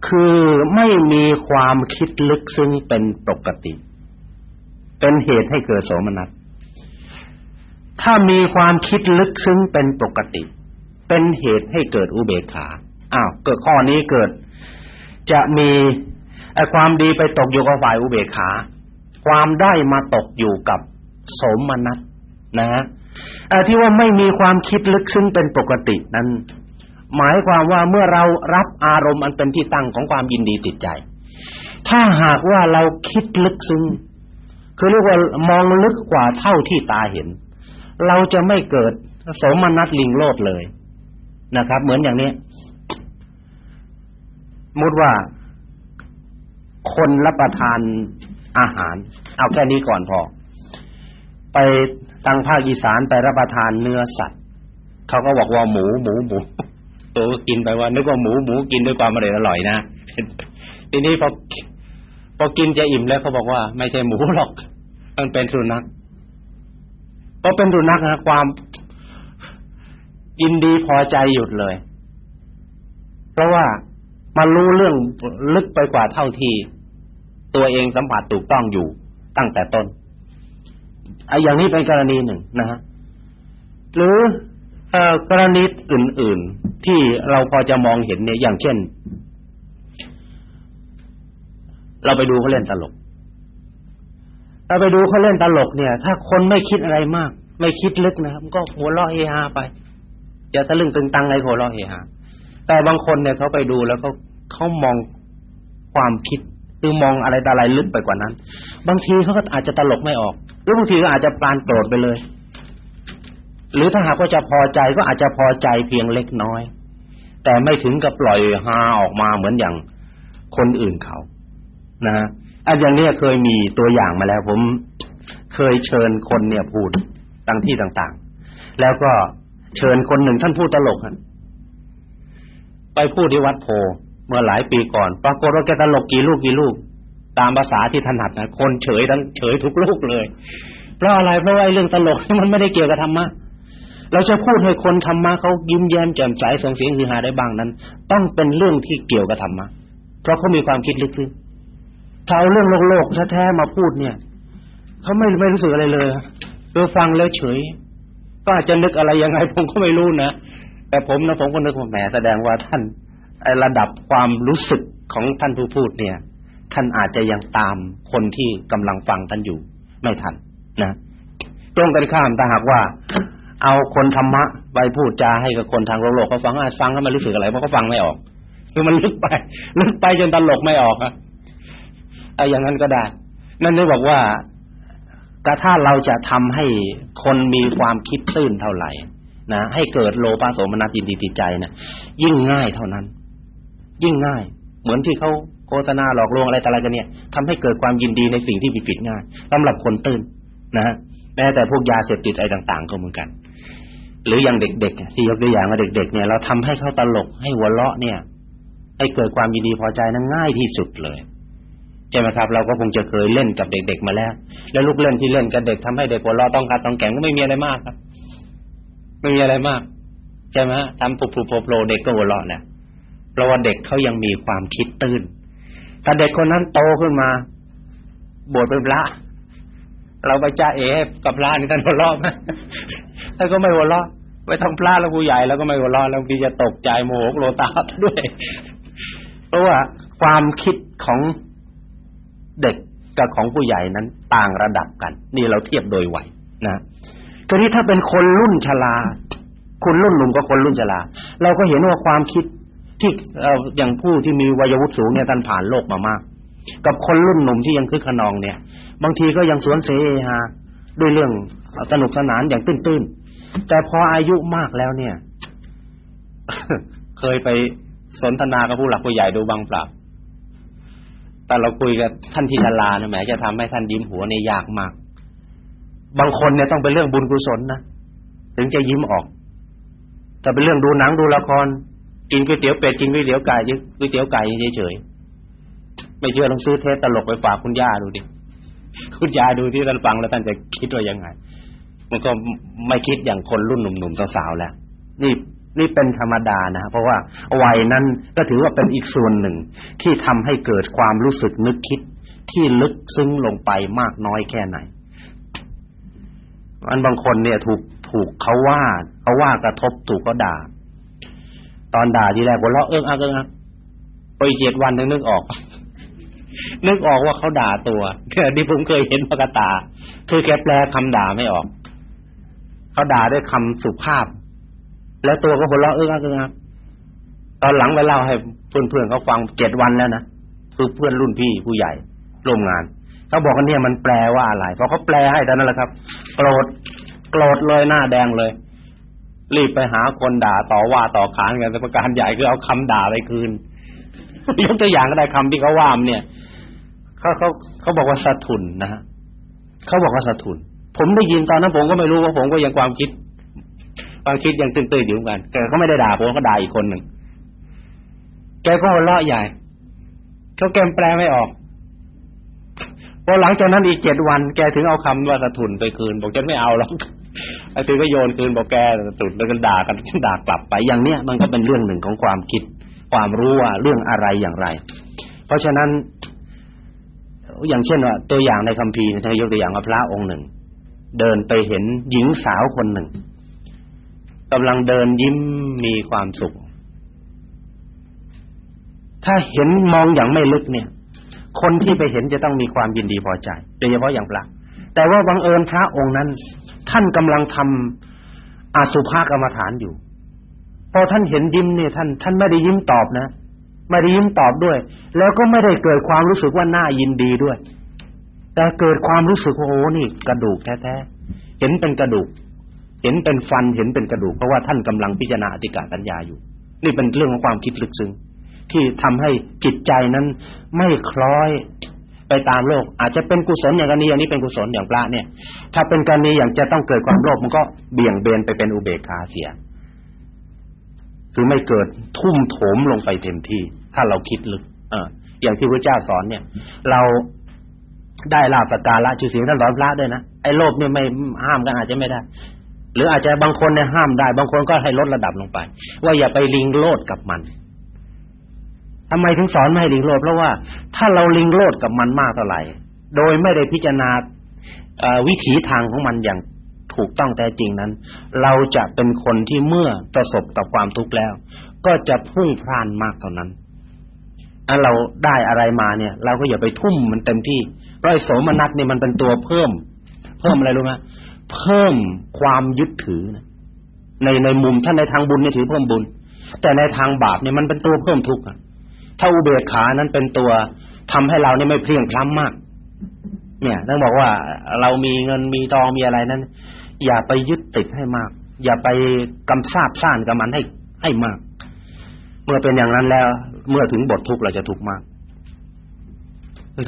คือไม่มีความคิดลึกซึ้งเป็นปกติ เป็นเหตุให้เกิดโสมนัสถ้ามีความคิดลึกซึ้งเป็นปกติ เป็นเหตุให้เกิดอุเบกขาอ้าวเกิดข้อนี้เกิด จะมีไอความดีไปตกอยู่กับฝ่ายอุเบกขา ความได้มาตกอยู่กับโสมนัสนะฮะที่ว่าไม่มีความคิดลึกซึ้งเป็นปกตินั้น หมายความว่าเมื่อเรารับอารมณ์อันเป็นที่ตั้งของความยินดีติดใจ ถ้าหากว่าเราคิดลึกซึ้งคือเรียกว่ามองลึกกว่าเท่าที่ตาเห็น เราจะไม่เกิดโสมนัสลิงโลดเลยนะครับ เหมือนอย่างนี้มุดว่าคนรับประทานอาหาร เอาแค่นี้ก่อนพอ ไปทางภาคอีสานไปรับประทานเนื้อสัตว์เขาก็บอกว่าหมูหมูหมู ตัวกินไปว่านึกว่าหมูหมูกินด้วยความอร่อยอร่อยนะทีนี้พอพอกินจะอิ่มแล้วเขาบอกว่า ไม่ใช่หมูหรอก มันเป็นสุนัขก็เป็นสุนัขนะความยินดีพอใจหยุดเลย เพราะว่ามันรู้เรื่องลึกไปกว่าเท่าที่ตัวเองสัมผัสถูกต้องอยู่ตั้งแต่ต้นไอ้อย่างนี้เป็นกรณีหนึ่งนะฮะหรือ กรณีอื่น ๆ ที่เราพอจะมองเห็นเนี่ยอย่างเช่น เราไปดูเขาเล่นตลกเราไปดูเขาเล่นตลกเนี่ย ถ้าคนไม่คิดอะไรมาก ไม่คิดลึกนะครับก็หัวเราะเฮฮาไปจะตะลึงตึงตังไงหัวเราะเฮฮาแต่บางคนเนี่ยเขาไปดูแล้วเขาเขามองความคิดคือมองอะไรต่อะไรลึกไปกว่านั้น บางทีเขาก็อาจจะตลกไม่ออก หรือบางทีก็อาจจะปานโกรธไปเลย หรือถ้าหากว่าจะพอใจก็อาจจะพอใจเพียงเล็กน้อย แต่ไม่ถึงกับปล่อยฮาออกมาเหมือนอย่างคนอื่นเขา นะอันอย่างนี้เคยมีตัวอย่างมาแล้ว ผมเคยเชิญคนเนี่ยพูดตั้งที่ต่างๆ แล้วก็เชิญคนหนึ่งท่านพูดตลกไปพูดที่วัดโพเมื่อหลายปีก่อน ปรากฏว่าแกตลกกี่ลูกกี่ลูก ตามภาษาที่ถนัดนะคนเฉยทั้งเฉยทุกลูกเลย เพราะอะไรเพราะว่าเรื่องตลกมันไม่ได้เกี่ยวกับธรรมะ เราจะพูดให้คนธรรมะเขายิ้มแย้มแจ่มใสส่งเสียงฮือฮาได้บ้างนั้น ต้องเป็นเรื่องที่เกี่ยวกับธรรมะเพราะเขามีความคิดลึกซึ้งถ้าเอาเรื่องโลกโลกแท้ๆมาพูดเนี่ยเขาไม่ไม่รู้สึกอะไรเลยเออฟังแล้วเฉย ก็อาจจะนึกอะไรยังไงผมก็ไม่รู้นะแต่ผมนะผมก็นึกว่าแหมแสดงว่าท่านไอระดับความรู้สึกของท่านผู้พูดเนี่ย ท่านอาจจะยังตามคนที่กำลังฟังท่านอยู่ ไม่ทันนะตรงกันข้ามถ้าหากว่า เอาคนธรรมะไปพูดจาให้กับคนทางโลกโลกเขาฟังอาฟังแล้วมันรู้สึกอะไรเพราะเขาฟังไม่ออกคือมันลึกไปลึกไปจนตลกไม่ออกอะไอ้อย่างนั้นก็ได้ นั่นนี่บอกว่าแต่ถ้าเราจะทำให้คนมีความคิดตื้นเท่าไหร่นะให้เกิดโลภะโสมนัสยินดีติดใจนะยิ่งง่ายเท่านั้น ยิ่งง่าย เหมือนที่เขาโฆษณาหลอกลวงอะไรต่ออะไรกันเนี่ยทำให้เกิดความยินดีในสิ่งที่ผิดๆง่ายสำหรับคนตื่นนะฮะแม้แต่พวกยาเสพติดอะไรต่าง ๆ ก็เหมือนกัน หรืออย่างเด็กๆที่ยกตัวอย่างว่าเด็ก ๆ เนี่ย เราทำให้เขาตลกให้หัวเราะเนี่ย ให้เกิดความยินดีพอใจนั้นง่ายที่สุดเลยใช่ไหมครับ เราก็คงจะเคยเล่นกับเด็ก ๆ มาแล้ว แล้วลูกเล่นที่เล่นกับเด็กทำให้เด็กหัวเราะต้องการต้องแข็งก็ไม่มีอะไรมากครับ ไม่มีอะไรมากใช่ไหมทำปุบปุบโผล่เด็กก็หัวเราะแหละเพราะว่าเด็กเขายังมีความคิดตื้นถ้าเด็กคนนั้นโตขึ้นมา บวชเป็นพระเราไปจ้าเอ๋กับพระนี่ท่านหัวเราะไหม ท่านก็ไม่หัวเราะไปทำพระแล้วผู้ใหญ่แล้วก็ไม่หัวเราะแล้วพี่จะตกใจโมโหโลตาด้วย เพราะว่าความคิดของเด็กกับของผู้ใหญ่นั้นต่างระดับกัน นี่เราเทียบโดยวัยนะคราวนี้ถ้าเป็นคนรุ่นชราคนรุ่นหนุ่มกับคนรุ่นชราเราก็เห็นว่าความคิดที่เอ่ออย่างผู้ที่มีวัยวุฒิสูงเนี่ยท่านผ่านโลกมามาก กับคนรุ่นหนุ่มที่ยังคึกขนองเนี่ย บางทีก็ยังสวนเสฮาด้วยเรื่องสนุกสนานอย่างตื้นๆ แต่พออายุมากแล้วเนี่ย เคยไปสนทนากับผู้หลักผู้ใหญ่ดูบางปราบแต่เราคุยกับท่านที่ชราเนี่ยแหมจะทำให้ท่านยิ้มหัวเนี่ยยากมาก บางคนเนี่ยต้องเป็นเรื่องบุญกุศลนะถึงจะยิ้มออก แต่เป็นเรื่องดูหนังดูละครกินก๋วยเตี๋ยวเป็ดกินก๋วยเตี๋ยวไก่ก๋วยเตี๋ยวไก่เฉยๆไม่เชื่อลองซื้อเทปตลกไปฝากคุณย่าดูดิคุณย่าดูที่ท่านฟังแล้วท่านจะคิดว่ายังไง มันก็ไม่คิดอย่างคนรุ่นหนุ่มๆสาวๆแล้วนี่นี่เป็นธรรมดานะเพราะว่าวัยนั้นก็ถือว่าเป็นอีกส่วนหนึ่ง ที่ทำให้เกิดความรู้สึกนึกคิดที่ลึกซึ้งลงไปมากน้อยแค่ไหนอันบางคนเนี่ยถูกถูกเขาว่าเขาว่ากระทบถูกเขาด่า ตอนด่าทีแรกหัวเราะเอิ้งอักเอิ้งอักไปเจ็ดวันถึงนึกออก นึกออกว่าเขาด่าตัวคือที่ผมเคยเห็นพระกตา คือแกแปลคำด่าไม่ออก เขาด่าด้วยคำสุภาพ แล้วตัวก็หัวเราะเอิ้งอักเอิ้งอักตอนหลังไปเล่าให้เพื่อนๆเขาฟังเจ็ดวันแล้วนะคือเพื่อนรุ่นพี่ผู้ใหญ่ร่วมงานเขาบอกกันเนี่ยมันแปลว่าอะไรพอเขาแปลให้ตอนนั้นแหละครับ โกรธโกรธเลยหน้าแดงเลย รีบไปหาคนด่าต่อว่าต่อขานกันประการใหญ่คือเอาคำด่าไปคืนยกตัวอย่างก็ได้คำที่เขาว่ามเนี่ยเขาเขาเขาบอกว่าสะทุนนะฮะเขาบอกว่าสะทุน ผมได้ยินตอนนั้นผมก็ไม่รู้ว่าผมก็ยังความคิด ความคิดยังตื่นๆอยู่เหมือนกันแต่เขาไม่ได้ด่าผมก็ด่าอีกคนหนึ่งแกก็หัวเราะใหญ่เขาแกมแปลไม่ออกพอหลังจากนั้นอีกเจ็ดวัน แกถึงเอาคำว่าสะทุนไปคืน บอกฉันไม่เอาหรอกไอ้ทีก็โยนคืนบอกแกสะทุนแล้วก็ด่ากันด่ากลับไปอย่างเนี้ยมันก็เป็นเรื่องหนึ่งของความคิด ความรู้ว่าเรื่องอะไรอย่างไร เพราะฉะนั้น อย่างเช่นว่าตัวอย่างในคัมภีร์ท่านยกตัวอย่างว่าพระองค์หนึ่ง เดินไปเห็นหญิงสาวคนหนึ่งกำลังเดินยิ้มมีความสุข ถ้าเห็นมองอย่างไม่ลึกเนี่ย คนที่ไปเห็นจะต้องมีความยินดีพอใจโดยเฉพาะอย่างพระแต่ว่าบังเอิญพระองค์นั้น ท่านกำลังทำอาสุภากรรมฐานอยู่ พอท่านเห็นยิ้มเนี่ยท่าน ท่านไม่ได้ยิ้มตอบนะไม่ได้ยิ้มตอบด้วย แล้วก็ไม่ได้เกิดความรู้สึกว่าน่ายินดีด้วย แต่เกิดความรู้สึกว่าโอ้นี่กระดูกแท้ๆเห็นเป็นกระดูก เห็นเป็นฟันเห็นเป็นกระดูกเพราะว่าท่านกำลังพิจารณาอธิกาสัญญาอยู่ นี่เป็นเรื่องของความคิดลึกซึ้งที่ทำให้จิตใจนั้นไม่คล้อยไปตามโลก อาจจะเป็นกุศลอย่างกรณีอย่างนี้เป็นกุศลอย่างพระเนี่ย ถ้าเป็นกรณีอย่างจะต้องเกิดความโลภมันก็เบี่ยงเบนไปเป็นอุเบกขาเสีย คือไม่เกิดทุ่มโถมลงไปเต็มที่ ถ้าเราคิดลึก เอออย่างที่พระเจ้าสอนเนี่ย เรา ได้ลาภการะชื่อเสียงท่านสอนพระด้วยนะไอ้โลภเนี่ยไม่ห้ามกันอาจจะไม่ได้ หรืออาจจะบางคนเนี่ยห้ามได้ บางคนก็ให้ลดระดับลงไป ว่าอย่าไปลิงโลดกับมันทำไมถึงสอนไม่ให้ลิงโลดเพราะว่าถ้าเราลิงโลดกับมันมากเท่าไหร่ โดยไม่ได้พิจารณาวิถีทางของมันอย่างถูกต้องแท้จริงนั้น เราจะเป็นคนที่เมื่อประสบกับความทุกข์แล้ว ก็จะพุ่งพล่านมากเท่านั้น อันเราได้อะไรมาเนี่ย เราก็อย่าไปทุ่มมันเต็มที่เพราะไอ้โสมนัสเนี่ยมันเป็นตัวเพิ่ม เพิ่มอะไรรู้ไหมเพิ่มความยึดถือในในมุมท่านในทางบุญเนี่ยถือเพิ่มบุญ แต่ในทางบาปเนี่ยมันเป็นตัวเพิ่มทุกข์ถ้าอุเบกขานั้นเป็นตัวทำให้เราเนี่ยไม่เพลียงพล้ำมาก เนี่ยต้องบอกว่าเรามีเงินมีทองมีอะไรนั้น อย่าไปยึดติดให้มาก อย่าไปกำซาบซ่านกับมันให้ให้มาก เมื่อเป็นอย่างนั้นแล้ว เมื่อถึงบททุกข์เราจะทุกข์มาก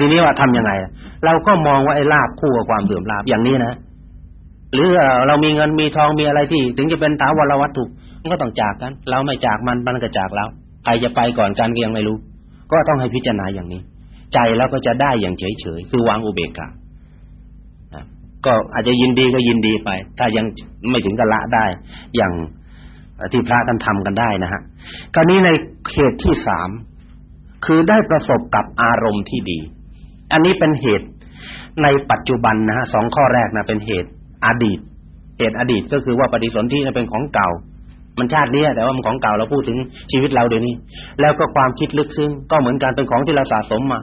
ทีนี้ว่าทํำยังไงเราก็มองว่าไอ้ลาบคู่กับความเสื่อมลาบอย่างนี้นะหรือเรามีเงินมีทองมีอะไรที่ ถึงจะเป็นถาวรวัตถุมันก็ต้องจากกัน เราไม่จากมันมันก็จากเราใครจะไปก่อนกันก็ยังไม่รู้ ก็ต้องให้พิจารณาอย่างนี้ ใจแล้วก็จะได้อย่างเฉยๆคือวางอุเบกขาก็อาจจะยินดีก็ยินดีไป ถ้ายังไม่ถึงกับละได้ อย่าง ที่พระท่านทำกันได้นะฮะคราวนี้ในเหตุที่สามคือได้ประสบกับอารมณ์ที่ดี อันนี้เป็นเหตุในปัจจุบันนะฮะสองข้อแรกนะเป็นเหตุอดีต เหตุอดีตก็คือว่าปฏิสนธินั้นเป็นของเก่า มันชาตินี้แต่ว่ามันของเก่าเราพูดถึงชีวิตเราเดี๋ยวนี้ แล้วก็ความคิดลึกซึ้งก็เหมือนกันเป็นของที่เราสะสมมา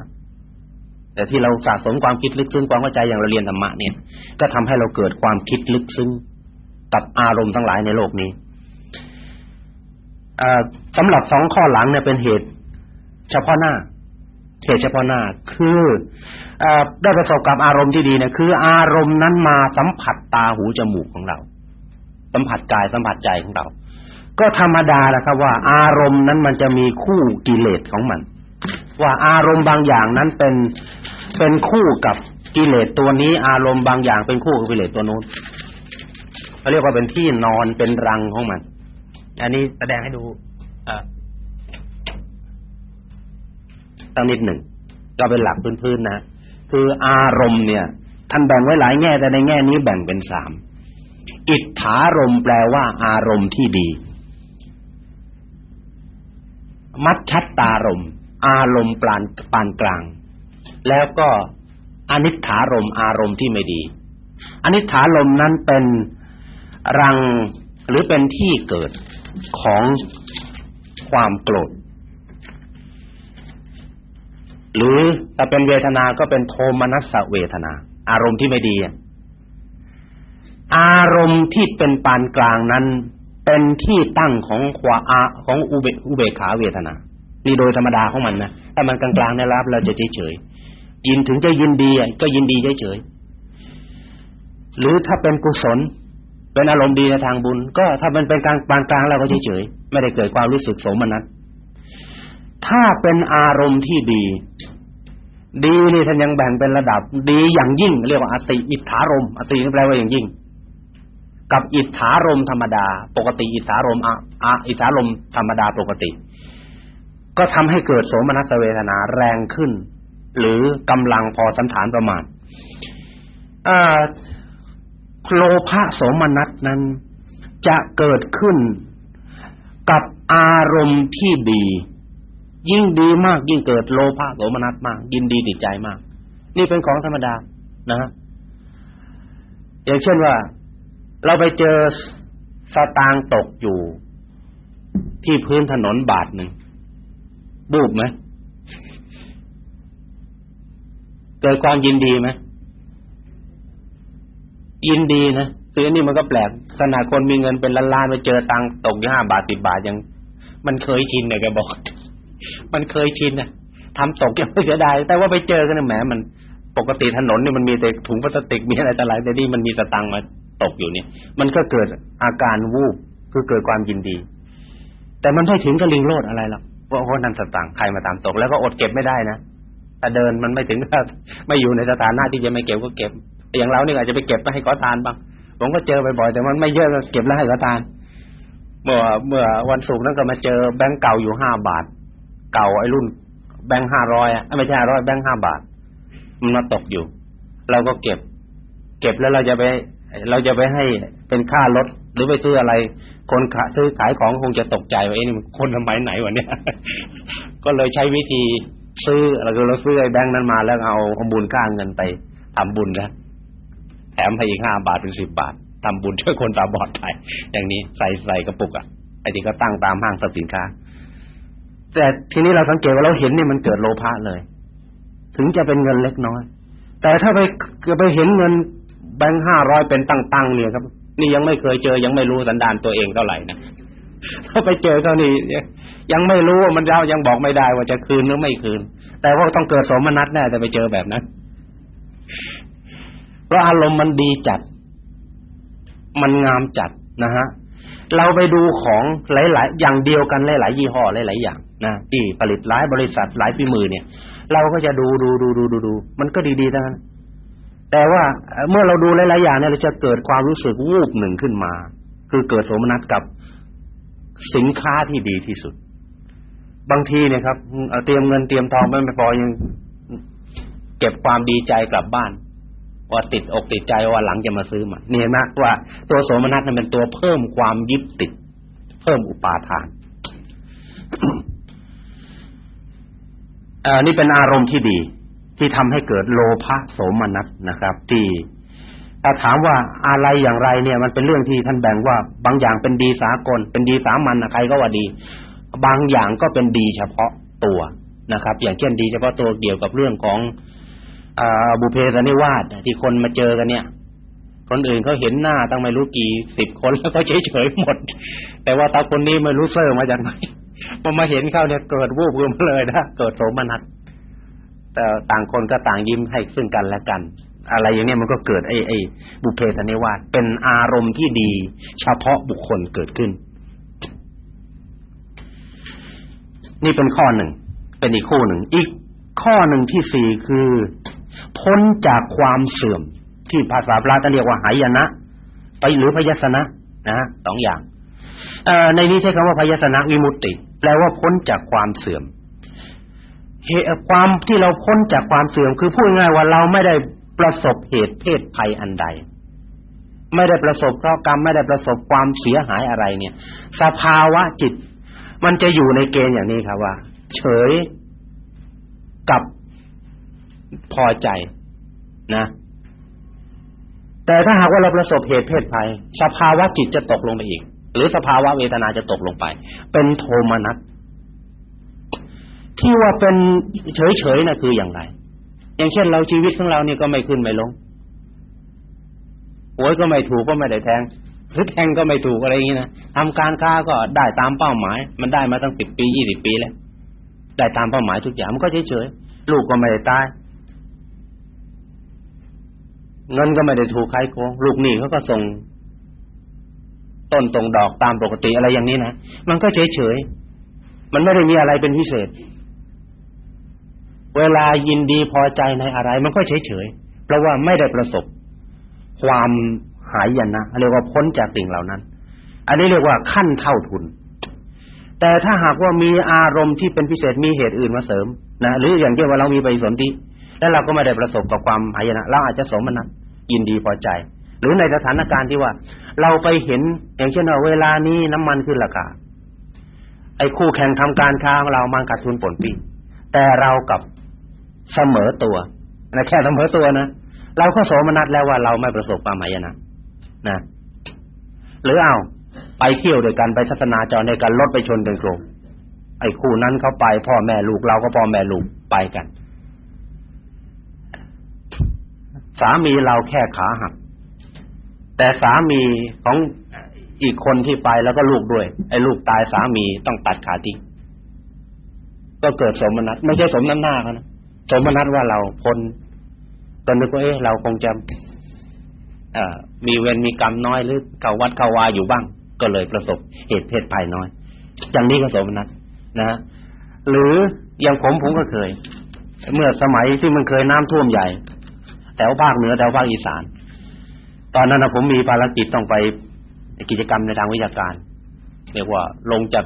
แต่ที่เราสะสมความคิดลึกซึ้งความเข้าใจอย่างเราเรียนธรรมะเนี่ย ก็ทำให้เราเกิดความคิดลึกซึ้งกับอารมณ์ทั้งหลายในโลกนี้ สำหรับสองข้อหลังเนี่ยเป็นเหตุ เฉพาะหน้าเหตุเฉพาะหน้า คืออได้ประสบกับอารมณ์ที่ดีเนี่ยคือ อารมณ์นั้นมาสัมผัสตาหูจมูกของเรา สัมผัสกายสัมผัสใจของเรา ก็ธรรมดาแหละครับว่า อารมณ์นั้นมันจะมีคู่กิเลสของมัน ว่าอารมณ์บางอย่างนั้นเป็นเป็นคู่กับกิเลสตัวนี้ อารมณ์บางอย่างเป็นคู่กับกิเลสตัวโน้นเขาเรียกว่าเป็นที่นอนเป็นรังของมัน อันนี้แสดงให้ดูตั้งนิดหนึ่งก็เป็นหลักพื้นๆนะคืออารมณ์เนี่ย ท่านแบ่งไว้หลายแง่ แต่ในแง่นี้แบ่งเป็นสามอิทธารมแปลว่า อารมณ์ที่ดี มัชชัตตารมอารมณ์ปานปานกลาง แล้วก็อนิถารมอารมณ์ที่ไม่ดีอนิถารมนั้นเป็นรังหรือเป็นที่เกิด ของความโกรธ หรือถ้าเป็นเวทนาก็เป็นโทมนัสเวทนา อารมณ์ที่ไม่ดี อารมณ์ที่เป็นปานกลางนั้น เป็นที่ตั้งของขวาของอุเบอุเบขาเวทนา นี่โดยธรรมดาของมันนะถ้ามันกลางๆได้รับเราจะเฉยๆยินถึงจะยินดีก็ยินดีเฉยๆหรือถ้าเป็นกุศล เป็นอารมณ์ดีในทางบุญ ก็ถ้ามันเป็นกลางปานกลางเราก็เฉยๆไม่ได้เกิดความรู้สึกโสมนัสถ้าเป็นอารมณ์ที่ดี ดีนี่ท่านยังแบ่งเป็นระดับ ดีอย่างยิ่ง เรียกว่าอติอิทธารมอตินี่แปลว่าอย่างยิ่ง กับอิทธารมธรรมดา ปกติอิทธารมอะอะอิทธารมธรรมดาปกติ ก็ทำให้เกิดโสมนัสเวทนาแรงขึ้น หรือกำลังพอสันฐานประมาณอ่า โลภะโสมนัสนั้น จะเกิดขึ้นกับอารมณ์ที่ดี ยิ่งดีมากยิ่งเกิดโลภะโสมนัสมาก ยินดีติดใจมาก นี่เป็นของธรรมดานะฮะอย่างเช่นว่า เราไปเจอสตางตกอยู่ ที่พื้นถนนบาทหนึ่งบูบไหมเกิดความยินดีไหม ยินดีนะคืออันนี้มันก็แปลกขนาดคนมีเงินเป็นล้านๆไปเจอตังตกยู่ห้าบาทสิบบาทยัง มันเคยชินเลยแกบอก มันเคยชินนะทำตกยังไม่เสียดายแต่ว่าไปเจอกันแหมมันปกติถนนนี่มันมีแต่ถุงพลาสติกมีอะไรต่ออะไรแต่นี่มันมีสตังมาตกอยู่เนี่ย มันก็เกิดอาการวูบคือเกิดความยินดี แต่มันไม่ถึงกับลิงโลดอะไรหรอกเพราะคนนั้นสตังใครมาตามตกแล้วก็อดเก็บไม่ได้นะถ้าเดินมันไม่ถึงกับไม่อยู่ในสถานะที่จะไม่เก็บก็เก็บ อย่างเรานี่อาจจะไปเก็บไปให้ขอทานบ้างผมก็เจอบ่อยๆแต่มันไม่เยอะเก็บแล้วให้ขอทาน เมื่อเมื่อวันศุกร์นั้นก็มาเจอแบงก์เก่าอยู่ห้าบาท เก่าไอ้รุ่น แบงค์ห้าร้อยอะไม่ใช่ห้าร้อยแบงค์ห้าบาท มันมาตกอยู่ เราก็เก็บ เก็บแล้วเราจะไป เราจะไปให้เป็นค่ารถหรือไปซื้ออะไร คนขาซื้อขายของคงจะตกใจว่าไอ้นี่คนสมัยไหนวะเนี่ย ก็เลยใช้วิธีซื้อเราก็เราซื้อไอ้แบงค์นั้นมาแล้วเอาบุญค่าเงินไปทำบุญกันแถ มให้อีกห้าบาทเป็นสิบบาททำบุญช่วยคนตาบอดไปอย่างนี้ใส่ใส่กระปุกอะไอ้ที่ก็ตั้งตามห้างสรรพสินค้า แต่ทีนี้เราสังเกตว่าเราเห็นนี่มันเกิดโลภะเลย ถึงจะเป็นเงินเล็กน้อย แต่ถ้าไปไปเห็นเงินแบงค์ห้าร้อยเป็นตั้งๆเนี่ยครับ นี่ยังไม่เคยเจอ ยังไม่รู้สันดานตัวเองเท่าไหร่นะถ้าไปเจอเท่านี้ยังไม่รู้ว่ามันเรายังบอกไม่ได้ว่าจะคืนหรือไม่คืน แต่ว่าต้องเกิดสมนัตแน่แต่ไปเจอแบบนั้น เพราะอารมณ์มันดีจัด มันงามจัดนะฮะเราไปดูของหลาย ๆ อย่างเดียวกันหลาย ๆ ยี่ห้อหลาย ๆ อย่างนะที่ผลิตหลายบริษัทหลายฝีมือเนี่ย เราก็จะดูดูดูดูดูดูมันก็ดีๆทั้งนั้นแต่ว่าเมื่อเราดูหลาย ๆ อย่างเนี่ยเราจะเกิดความรู้สึกวูบหนึ่งขึ้นมา คือเกิดโสมนัสกับสินค้าที่ดีที่สุด บางทีเนี่ยครับเตรียมเงินเตรียมทองไม่พอยังเก็บความดีใจกลับบ้าน ว่าติดอกติดใจว่าหลังจะมาซื้อมาเนี่ยนะว่าตัวโสมนัสนั้นเป็นตัวเพิ่มความยึดติด เพิ่มอุปาทานอนี่เป็นอารมณ์ที่ดี ที่ทำให้เกิดโลภะโสมนัสนะครับ ที่ถ้าถามว่าอะไรอย่างไรเนี่ย มันเป็นเรื่องที่ท่านแบ่งว่า บางอย่างเป็นดีสากล เป็นดีสามัญนะใครก็ว่าดี บางอย่างก็เป็นดีเฉพาะตัวนะครับ อย่างเช่นดีเฉพาะตัวเกี่ยวกับเรื่องของ บุเพสนิวาสที่คนมาเจอกันเนี่ย คนอื่นเขาเห็นหน้าตั้งไม่รู้กี่สิบคนแล้วก็เฉยๆหมด แต่ว่าตาคนนี้ไม่รู้เซ่อมาจากไหนพอมาเห็นเข้าเนี่ยเกิดวูบขึ้นมเลยนะเกิดโสมนัสแต่ต่างคนก็ต่างยิ้มให้ซึ่งกันและกัน อะไรอย่างนี้มันก็เกิดไอ้ไอ้บุเพสนิวาสเป็นอารมณ์ที่ดี เฉพาะบุคคลเกิดขึ้น นี่เป็นข้อหนึ่ง เป็นอีกคู่หนึ่งอีกข้อหนึ่งที่สี่คือ พ้นจากความเสื่อม ที่ภาษาพระจะเรียกว่าหายนะ ไปหรือพยสนะนะสองอย่างในนี้ใช้คำว่าพยสนะวิมุตติ แปลว่าพ้นจากความเสื่อมเหตุความที่เราพ้นจากความเสื่อม คือพูดง่ายว่าเราไม่ได้ประสบเหตุเพศภัยอันใด ไม่ได้ประสบเคราะกรรมไม่ได้ประสบความเสียหายอะไร เนี่ย สภาวะจิต มันจะอยู่ในเกณฑ์อย่างนี้ครับว่า เฉยกับ พอใจนะ แต่ถ้าหากว่าเราประสบเหตุเพศภัย สภาวะจิตจะตกลงไปอีก หรือสภาวะเวทนาจะตกลงไป เป็นโทมนัสที่ว่าเป็นเฉยๆนะคืออย่างไร อย่างเช่นเราชีวิตของเราเนี่ยก็ไม่ขึ้นไม่ลงหวยก็ไม่ถูกก็ไม่ได้แทงหรือแทงก็ไม่ถูกอะไรอย่างนี้นะทำการค้าก็ได้ตามเป้าหมาย มันได้มาตั้งสิบปียี่สิบปีแล้วได้ตามเป้าหมายทุกอย่างมันก็เฉยๆลูกก็ไม่ได้ตาย เงินก็ไม่ได้ถูกใครโกงลูกหนี้เขาก็ส่ง ต้นตรงดอกตามปกติอะไรอย่างนี้นะมันก็เฉยๆมันไม่ได้มีอะไรเป็นพิเศษ เวลายินดีพอใจในอะไร มันก็เฉยๆเพราะว่าไม่ได้ประสบ ความหายยันนะเรียกว่าพ้นจากสิ่งเหล่านั้น อันนี้เรียกว่าขั้นเท่าทุน แต่ถ้าหากว่ามีอารมณ์ที่เป็นพิเศษมีเหตุอื่นมาเสริมนะหรืออย่างเช่นว่าเรามีไปสนธิแล้วเราก็ไม่ได้ประสบกับความหายนะเราอาจจะสมนัต ยินดีพอใจ หรือในสถานการณ์ที่ว่า เราไปเห็นอย่างเช่นว่าเวลานี้น้ำมันขึ้นราคาไอ้คู่แข่งทำการค้าของเรามันขาดทุนผลปีแต่เรากับเสมอตัวนะแค่เสมอตัวนะเราก็โสมนัสแล้วว่าเราไม่ประสบความหมายนะนะ หรือเอาไปเที่ยวด้วยกันไปทัศนาจรในการรถไปชนกันโครงไอ้คู่นั้นเขาไปพ่อแม่ลูกเราก็พ่อแม่ลูกไปกัน สามีเราแค่ขาหักแต่สามีของอีกคนที่ไปแล้วก็ลูกด้วย ไอ้ลูกตายสามีต้องตัดขาทิ้งก็เกิดสมนัตไม่ใช่สมน้ำหน้าเขานะสมนัตว่าเราพ้นตอนนึกว่าเอ๊ะเราคงจะมีเวรมีกรรมน้อยหรือเข้าวัดเข้าวาอยู่บ้าง ก็เลยประสบเหตุเพศภัยน้อยอย่างนี้ก็สมนัตนะหรืออย่างผมผมก็เคย เมื่อสมัยที่มันเคยน้ำท่วมใหญ่ ถวภาคเหนือแถวภาคอีสาน ตอนนั้นนะผมมีภารกิจต้องไปกิจกรรมในทางวิชาการ เรียกว่าลงจาก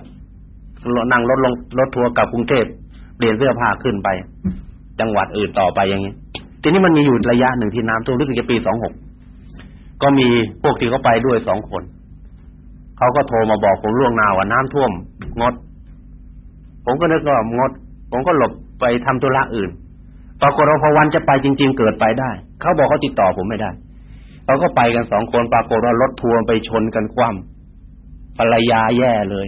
นั่งรถลงรถทัวร์กลับกรุงเทพเปลี่ยนเสื้อผ้าขึ้นไป จังหวัดอื่นต่อไปอย่างนี้ทีนี้มันมีอยู่ระยะหนึ่งที่น้ำท่วมรู้สึกจะปีสองหกก็มีพวกที่เขาไปด้วยสองคนเขาก็โทรมาบอกผมล่วงหน้าว่าน้ำท่วม งด ผมก็นึกว่างด ผมก็หลบไปทำธุระอื่นปรากฏว่าพอวันจะไปจริง ๆ เกิดไปได้ เขาบอกเขาติดต่อผมไม่ได้เขาก็ไปกันสองคนปรากฏว่ารถทัวร์ไปชนกันคว่ำภรรยาแย่เลย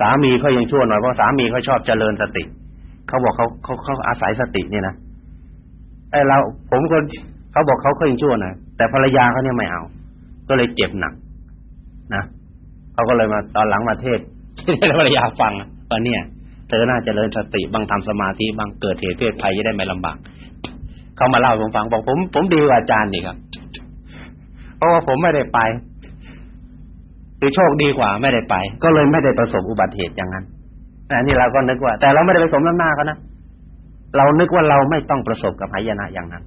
สามีเขายังชั่วหน่อยเพราะสามีเขาชอบเจริญสติเขาบอกเขาเขาเขาอาศัยสติเนี่ยนะไอเราผมก็เขาบอกเขาก็ยังชั่วนะแต่ภรรยาเขาเนี่ยไม่เอา ก็เลยเจ็บหนักนะเขาก็เลยมาตอนหลังมาเทศให้ภรรยาฟังว่าเนี่ยเธอน่าจะเริญสติบางทำสมาธิบางเกิดเหตุเพศภัยจะได้ไม่ลำบาก เขามาเล่าผมฟังบอกผมผมดีกว่าอาจารย์นี่ครับเพราะว่าผมไม่ได้ไปคือโชคดีกว่าไม่ได้ไป ก็เลยไม่ได้ประสบอุบัติเหตุอย่างนั้นอันนี้เราก็นึกว่า แต่เราไม่ได้ไปสมน้ำหน้าเขานะเรานึกว่าเราไม่ต้องประสบกับหายนะอย่างนั้น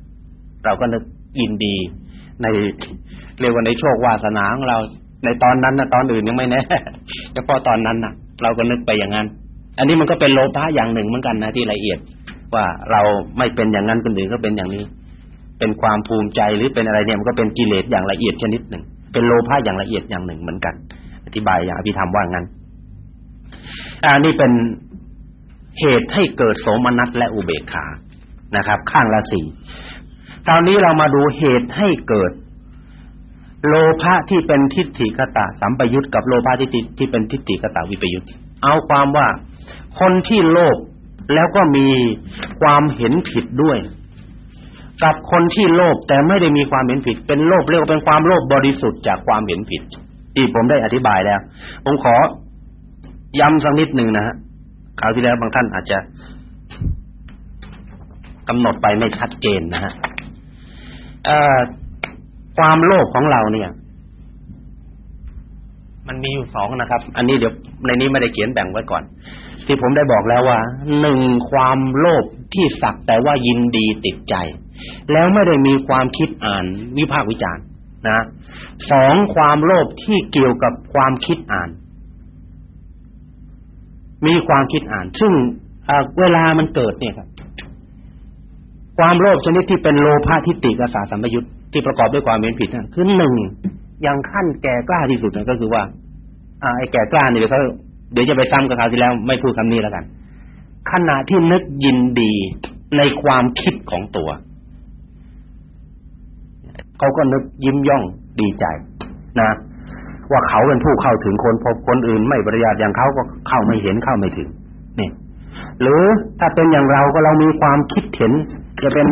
เราก็นึกยินดีในเรียกว่าในโชควาสนาของเราในตอนนั้นนะตอนอื่นยังไม่แน่เฉพาะตอนนั้นนะเราก็นึกไปอย่างนั้น อันนี้มันก็เป็นโลภะอย่างหนึ่งเหมือนกันนะที่ละเอียด ว่าเราไม่เป็นอย่างนั้นคนอื่นก็เป็นอย่างนี้ เป็นความภูมิใจหรือเป็นอะไรเนี่ยมันก็เป็นกิเลสอย่างละเอียดชนิดหนึ่ง เป็นโลภะอย่างละเอียดอย่างหนึ่งเหมือนกัน อธิบายอย่างอภิธรรมว่างั้นอันนี้เป็นเหตุให้เกิดโสมนัสและอุเบกขานะครับ ข้างละสี่คราวนี้เรามาดูเหตุให้เกิด โลภะที่เป็นทิฏฐิกตะสัมปยุตกับโลภะที่ที่เป็นทิฏฐิกตะวิปยุตเอาความว่าคนที่โลภ แล้วก็มีความเห็นผิดด้วย กับคนที่โลภแต่ไม่ได้มีความเห็นผิด เป็นโลภเรียกว่าเป็นความโลภบริสุทธิ์จากความเห็นผิดที่ผมได้อธิบายแล้ว ผมขอย้ำสักนิดหนึ่งนะฮะคราวที่แล้วบางท่านอาจจะกำหนดไปไม่ชัดเจนนะฮะความโลภของเราเนี่ย มันมีอยู่สองนะครับ อันนี้เดี๋ยวในนี้ไม่ได้เขียนแบ่งไว้ก่อน ที่ผมได้บอกแล้วว่าหนึ่งความโลภที่สักแต่ว่ายินดีติดใจ แล้วไม่ได้มีความคิดอ่านวิพากษ์วิจารณ์นะสองความโลภที่เกี่ยวกับความคิดอ่าน มีความคิดอ่าน ซึ่งเวลามันเกิดเนี่ยครับ ความโลภชนิดที่เป็นโลภะทิฏฐิกสาสัมปยุตที่ประกอบด้วยความเห็นผิดนั่นคือหนึ่งอย่างขั้นแก่กล้าที่สุดนะก็คือว่า อ่าไอ้แก่กล้านี่ยเขา เดี๋ยวจะไปซ้ำกับคราวที่แล้วไม่พูดคำนี้แล้วกัน ขณะที่นึกยินดีในความคิดของตัวเขาก็นึกยิ้มย่องดีใจ นะ ว่าเขาเป็นผู้เข้าถึงคนพบคนอื่น ไม่ปริยัติอย่างเขาก็เข้าไม่เห็นเข้าไม่ถึงนี่หรือถ้าเป็นอย่างเราก็เรามีความคิดเห็น จะเป็น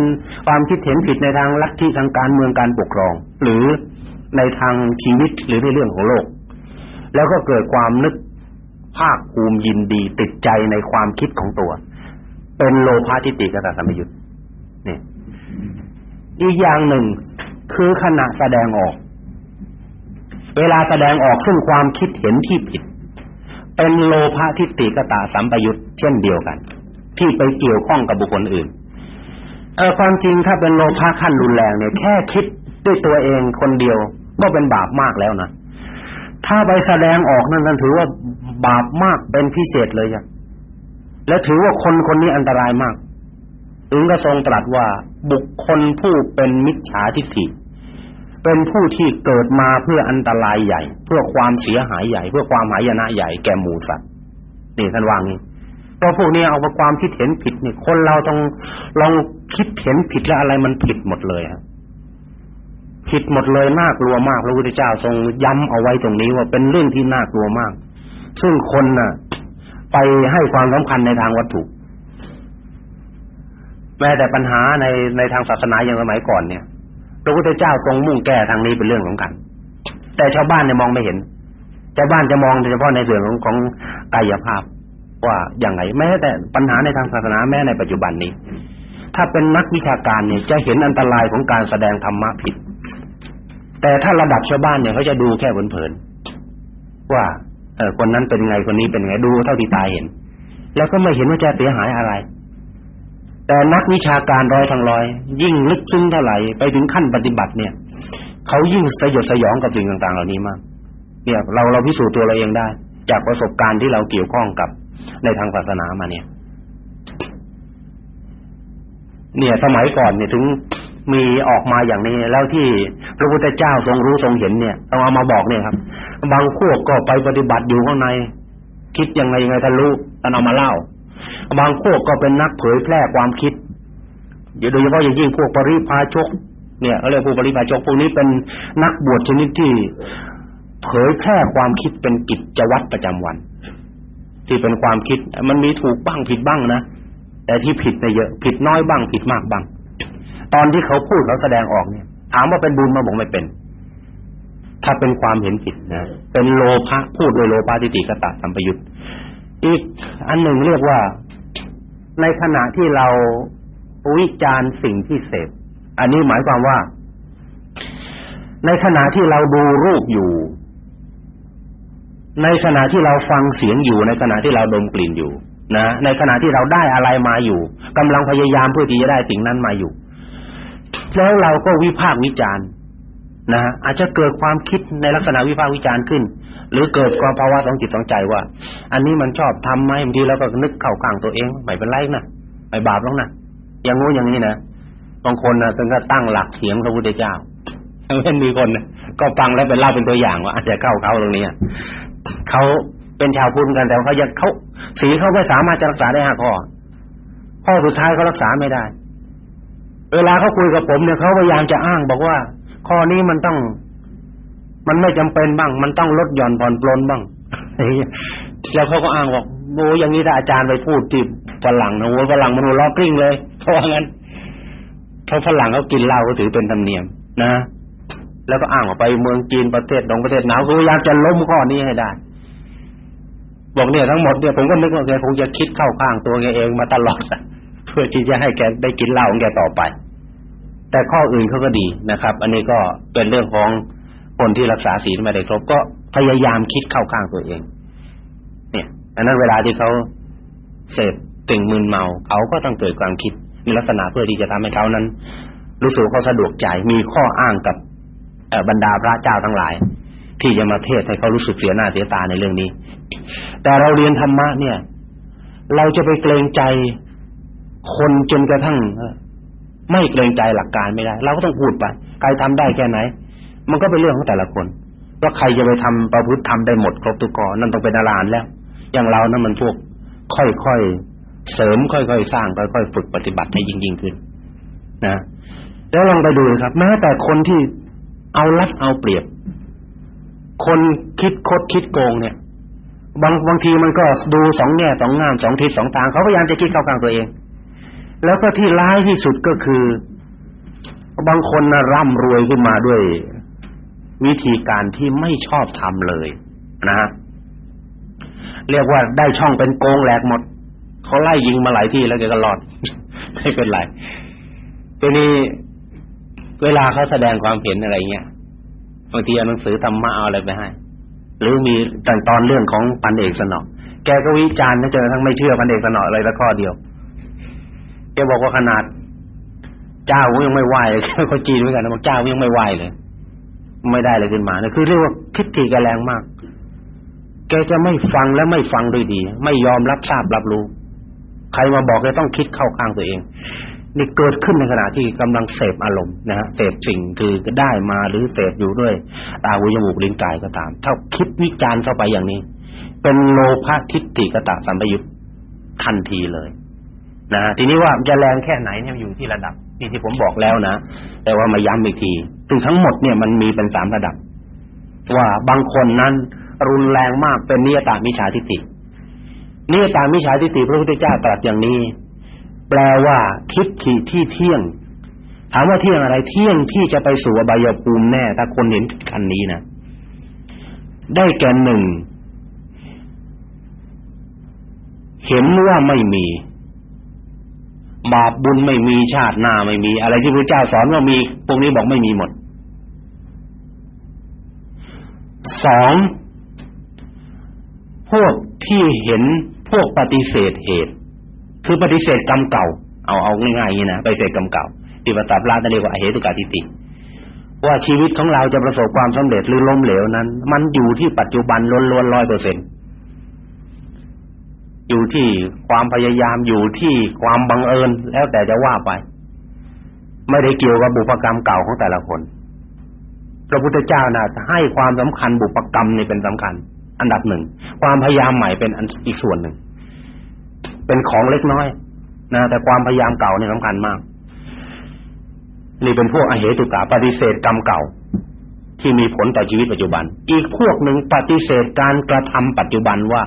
ความคิดเห็นผิดในทางลัทธิทางการเมืองการปกครอง หรือในทางชีวิตหรือในเรื่องของโลก แล้วก็เกิดความนึก ภาคภูมิยินดีติดใจในความคิดของตัว เป็นโลภะทิฏฐิกตสัมยุตนี่อีกอย่างหนึ่ง คือขณะแสดงออก เวลาแสดงออกซึ่งความคิดเห็นที่ผิด เป็นโลภะทิฏฐิกตาสัมปยุตเช่นเดียวกัน ที่ไปเกี่ยวข้องกับบุคคลอื่นเออความจริงถ้าเป็นโลภะขั้นรุนแรงเนี่ยแค่คิดด้วยตัวเองคนเดียวก็เป็นบาปมากแล้วนะถ้าไปแสดงออกนั่นนั่นถือว่า บาปมากเป็นพิเศษเลยจ้ะและถือว่าคนคนนี้อันตรายมากถึงก็ทรงตรัสว่าบุคคลผู้เป็นมิจฉาทิฏฐิเป็นผู้ที่เกิดมาเพื่ออันตรายใหญ่ เพื่อความเสียหายใหญ่ เพื่อความหายนะใหญ่แก่หมู่สัตว์นี่ท่านว่างี้เพราะพวกนี้เอาความคิดเห็นผิดนี่คนเราต้องลองคิดเห็นผิดแล้วอะไรมันผิดหมดเลยครับผิดหมดเลยน่ากลัวมากพระพุทธเจ้าทรงย้ำเอาไว้ตรงนี้ว่าเป็นเรื่องที่น่ากลัวมาก ซึ่งคนน่ะ ไปให้ความสำคัญในทางวัตถุ แม้แต่ปัญหาในในทางศาสนาอย่างสมัยก่อนเนี่ยพระพุทธเจ้าทรงมุ่งแก้ทางนี้เป็นเรื่องสำคัญแต่ชาวบ้านเนี่ยมองไม่เห็นชาวบ้านจะมองเฉพาะในเรื่องของของกายภาพ ว่าอย่างไรแม้แต่ปัญหาในทางศาสนาแม้ในปัจจุบันนี้ ถ้าเป็นนักวิชาการเนี่ย จะเห็นอันตรายของการแสดงธรรมะผิด แต่ถ้าระดับชาวบ้านเนี่ยเขาจะดูแค่เผินๆว่า เออคนนั้นเป็นไงคนนี้เป็นไงดูเท่าที่ตาเห็น แล้วก็ไม่เห็นว่าจะเสียหายอะไร แต่นักวิชาการร้อยทั้งร้อย ยิ่งลึกซึ้งเท่าไหร่ไปถึงขั้นปฏิบัติเนี่ยเขายิ่งสยดสยองกับสิ่งต่าง ๆ เหล่านี้มากเนี่ยเราเราพิสูจน์ตัวเราเองได้ จากประสบการณ์ที่เราเกี่ยวข้องกับในทางศาสนามาเนี่ย เนี่ยสมัยก่อนเนี่ยถึง มีออกมาอย่างนี้แล้วที่พระพุทธเจ้าทรงรู้ทรงเห็นเนี่ยต้องเอามาบอกเนี่ยครับ บางพวกก็ไปปฏิบัติอยู่ข้างใน คิดยังไงยังไงท่านรู้ท่านเอามาเล่า บางพวกก็เป็นนักเผยแพร่ความคิดโดยเฉพาะอย่างยิ่งพวกปริพาชก เนี่ยเขาเรียกพวกปริพาชกพวกนี้เป็นนักบวชชนิดที่เผยแพร่ความคิดเป็นกิจวัตรประจำวัน ที่เป็นความคิดมันมีถูกบ้างผิดบ้างนะแต่ที่ผิดเนี่ยเยอะ ผิดน้อยบ้างผิดมากบ้าง ตอนที่เขาพูดเขาแสดงออกเนี่ยถามว่าเป็นบุญมาบอกไม่เป็น ถ้าเป็นความเห็นผิดนะเป็นโลภะพูดโดยโลภะทิฏฐิกตะสัมปยุตอีกอันหนึ่งเรียกว่าในขณะที่เราวิจารณ์สิ่งที่เสพอันนี้หมายความว่า ในขณะที่เราดูรูปอยู่ ในขณะที่เราฟังเสียงอยู่ ในขณะที่เราดมกลิ่นอยู่นะในขณะที่เราได้อะไรมาอยู่กำลังพยายามเพื่อที่จะได้สิ่งนั้นมาอยู่ แล้วเราก็วิพากษ์วิจารณ์นะอาจจะเกิดความคิดในลักษณะวิพากษ์วิจารณ์ขึ้น หรือเกิดความภาวะของจิตของใจว่า อันนี้มันชอบทำไหมบางทีเราก็นึกเข้าข้างตัวเองไม่เป็นไรนะไม่บาปหรอกนะอย่างงู้อย่างนี้นะบางคนนะถึงก็ตั้งหลักเสียงพระพุทธเจ้าเช่นมีคนก็ฟังแล้วเป็นเล่าเป็นตัวอย่างว่าอาจจะเข้าเขาตรงนี้เขาเป็นชาวพุทธกันแต่เขายังเขาสีเขาไม่สามารถจะรักษาได้ห้าข้อข้อสุดท้ายเขารักษาไม่ได้ เวลาเขาคุยกับผมเนี่ยเขาพยายามจะอ้างบอกว่า ข้อนี้มันต้อง มันไม่จำเป็นบ้าง มันต้องลดหย่อนผ่อนปลนบ้างแล้วเขาก็อ้างบอกโอ้อย่างนี้ถ้าอาจารย์ไปพูดที่ฝรั่งนะโอ้ฝรั่งมันหัวล้อกลิ้งเลยเขาว่างั้นเพราะฝรั่งเขากินเหล้าก็ถือเป็นธรรมเนียม นะแล้วก็อ้างออกไปเมืองจีนประเทศดงประเทศหนาวคือพยายามจะล้มข้อนี้ให้ได้ บอกเนี่ยทั้งหมดเนี่ยผมก็นึกว่าแกคงจะคิดเข้าข้างตัวแกเองมาตลอดเพื่อที่จะให้แกได้กินเหล้าของแกต่อไป แต่ข้ออื่นเขาก็ดีนะครับ อันนี้ก็เป็นเรื่องของคนที่รักษาศีลไม่ได้ครบก็พยายามคิดเข้าข้างตัวเอง เนี่ยอันนั้นเวลาที่เขาเสพติ่งมึนเมาเขาก็ต้องเกิดความคิดมีลักษณะเพื่อที่จะทำให้เขานั้น รู้สึกเขาสะดวกใจมีข้ออ้างกับบรรดาพระเจ้าทั้งหลาย ที่จะมาเทศให้เขารู้สึกเสียหน้าเสียตาในเรื่องนี้ แต่เราเรียนธรรมะเนี่ย เราจะไปเกรงใจคนจนกระทั่ง ไม่เกรงใจหลักการไม่ได้ เราก็ต้องพูดไปใครทำได้แค่ไหน มันก็เป็นเรื่องของแต่ละคน ว่าใครจะไปทำประพฤติทำได้หมดครบทุกข้อนั่นต้องเป็นอาลานแล้ว อย่างเรานั้นมันพวกค่อยๆเสริมค่อยๆสร้างค่อยๆฝึกปฏิบัติให้ยิ่งๆขึ้น นะแล้วลองไปดูครับ แม้แต่คนที่เอาลัดเอาเปรียบ คนคิดคดคิดโกงเนี่ย บางบางทีมันก็ดูสองแง่สองงามสองทิศสองทางเขาพยายามจะคิดเข้าข้างตัวเอง แล้วก็ที่ร้ายที่สุดก็คือ บางคนนะร่ำรวยขึ้นมาด้วย วิธีการที่ไม่ชอบทำเลยนะฮะเรียกว่าได้ช่องเป็นโกงแหลกหมดเขาไล่ยิงมาหลายที่แล้วแกก็รอดไม่เป็นไรทีนี้เวลาเขาแสดงความเห็นอะไรเงี้ยบางทีเอาหนังสือธรรมะเอาอะไรไปให้ หรือมีตอนตอนเรื่องของปันเอกสนอแกก็วิจารณ์นะเจอทั้งไม่เชื่อปันเอกสนออะไรละข้อเดียว แกบอกว่าขนาด เจ้ายังไม่ไหวเลยเขาจีนเหมือนกันนะบอกเจ้ายังไม่ไหวเลย ไม่ได้เลยขึ้นมาเนี่ยคือเรียกว่าทิฏฐิแกแรงมาก แกจะไม่ฟังและไม่ฟังด้วยดี ไม่ยอมรับทราบรับรู้ ใครมาบอกแกต้องคิดเข้าข้างตัวเองนี่เกิดขึ้นในขณะที่กำลังเสพอารมณ์นะฮะเสพสิ่งคือได้มาหรือเสพอยู่ด้วยตาหูจมูกลิ้นกายก็ตาม ถ้าคิดวิจารณ์เข้าไปอย่างนี้ เป็นโลภะทิฏฐิกตะสัมปยุตทันทีเลย นะทีนี้ว่าจะแรงแค่ไหนเนี่ยอยู่ที่ระดับนี่ที่ผมบอกแล้วนะแต่ว่ามาย้ำอีกทีถึงทั้งหมดเนี่ยมันมีเป็นสามระดับ ว่าบางคนนั้นรุนแรงมากเป็นนิยตามิจฉาทิฏฐินิยตามิจฉาทิฏฐิพระพุทธเจ้าตรัสอย่างนี้ แปลว่าทิฏฐิที่เที่ยงถามว่าเที่ยงอะไรเที่ยงที่จะไปสู่อบายภูมิแน่ถ้าคนเห็นคันนี้นะได้แก่หนึ่งเห็นว่าไม่มี บาปบุญไม่มีชาติหน้าไม่มี อะไรที่พระเจ้าสอนว่ามีพวกนี้บอกไม่มีหมดสองพวกที่เห็นพวกปฏิเสธเหตุ คือปฏิเสธกรรมเก่า เอาเอาง่ายๆนี้นะปฏิเสธกรรมเก่าที่ปตาปลาตเรียกว่าเหตุกาติติ ว่าชีวิตของเราจะประสบความสำเร็จหรือล้มเหลวนั้น มันอยู่ที่ปัจจุบันล้วนๆร้อยเปอร์เซ็นต์ อยู่ที่ความพยายามอยู่ที่ความบังเอิญแล้วแต่จะว่าไป ไม่ได้เกี่ยวกับบุพกรรมเก่าของแต่ละคน พระพุทธเจ้านะให้ความสำคัญบุพกรรมนี่เป็นสำคัญ อันดับหนึ่งความพยายามใหม่เป็นอีกส่วนหนึ่ง เป็นของเล็กน้อยนะแต่ความพยายามเก่านี่สำคัญมาก นี่เป็นพวกอเหตุกาปฏิเสธกรรมเก่า ที่มีผลต่อชีวิตปัจจุบัน อีกพวกหนึ่งปฏิเสธการกระทำปัจจุบันว่า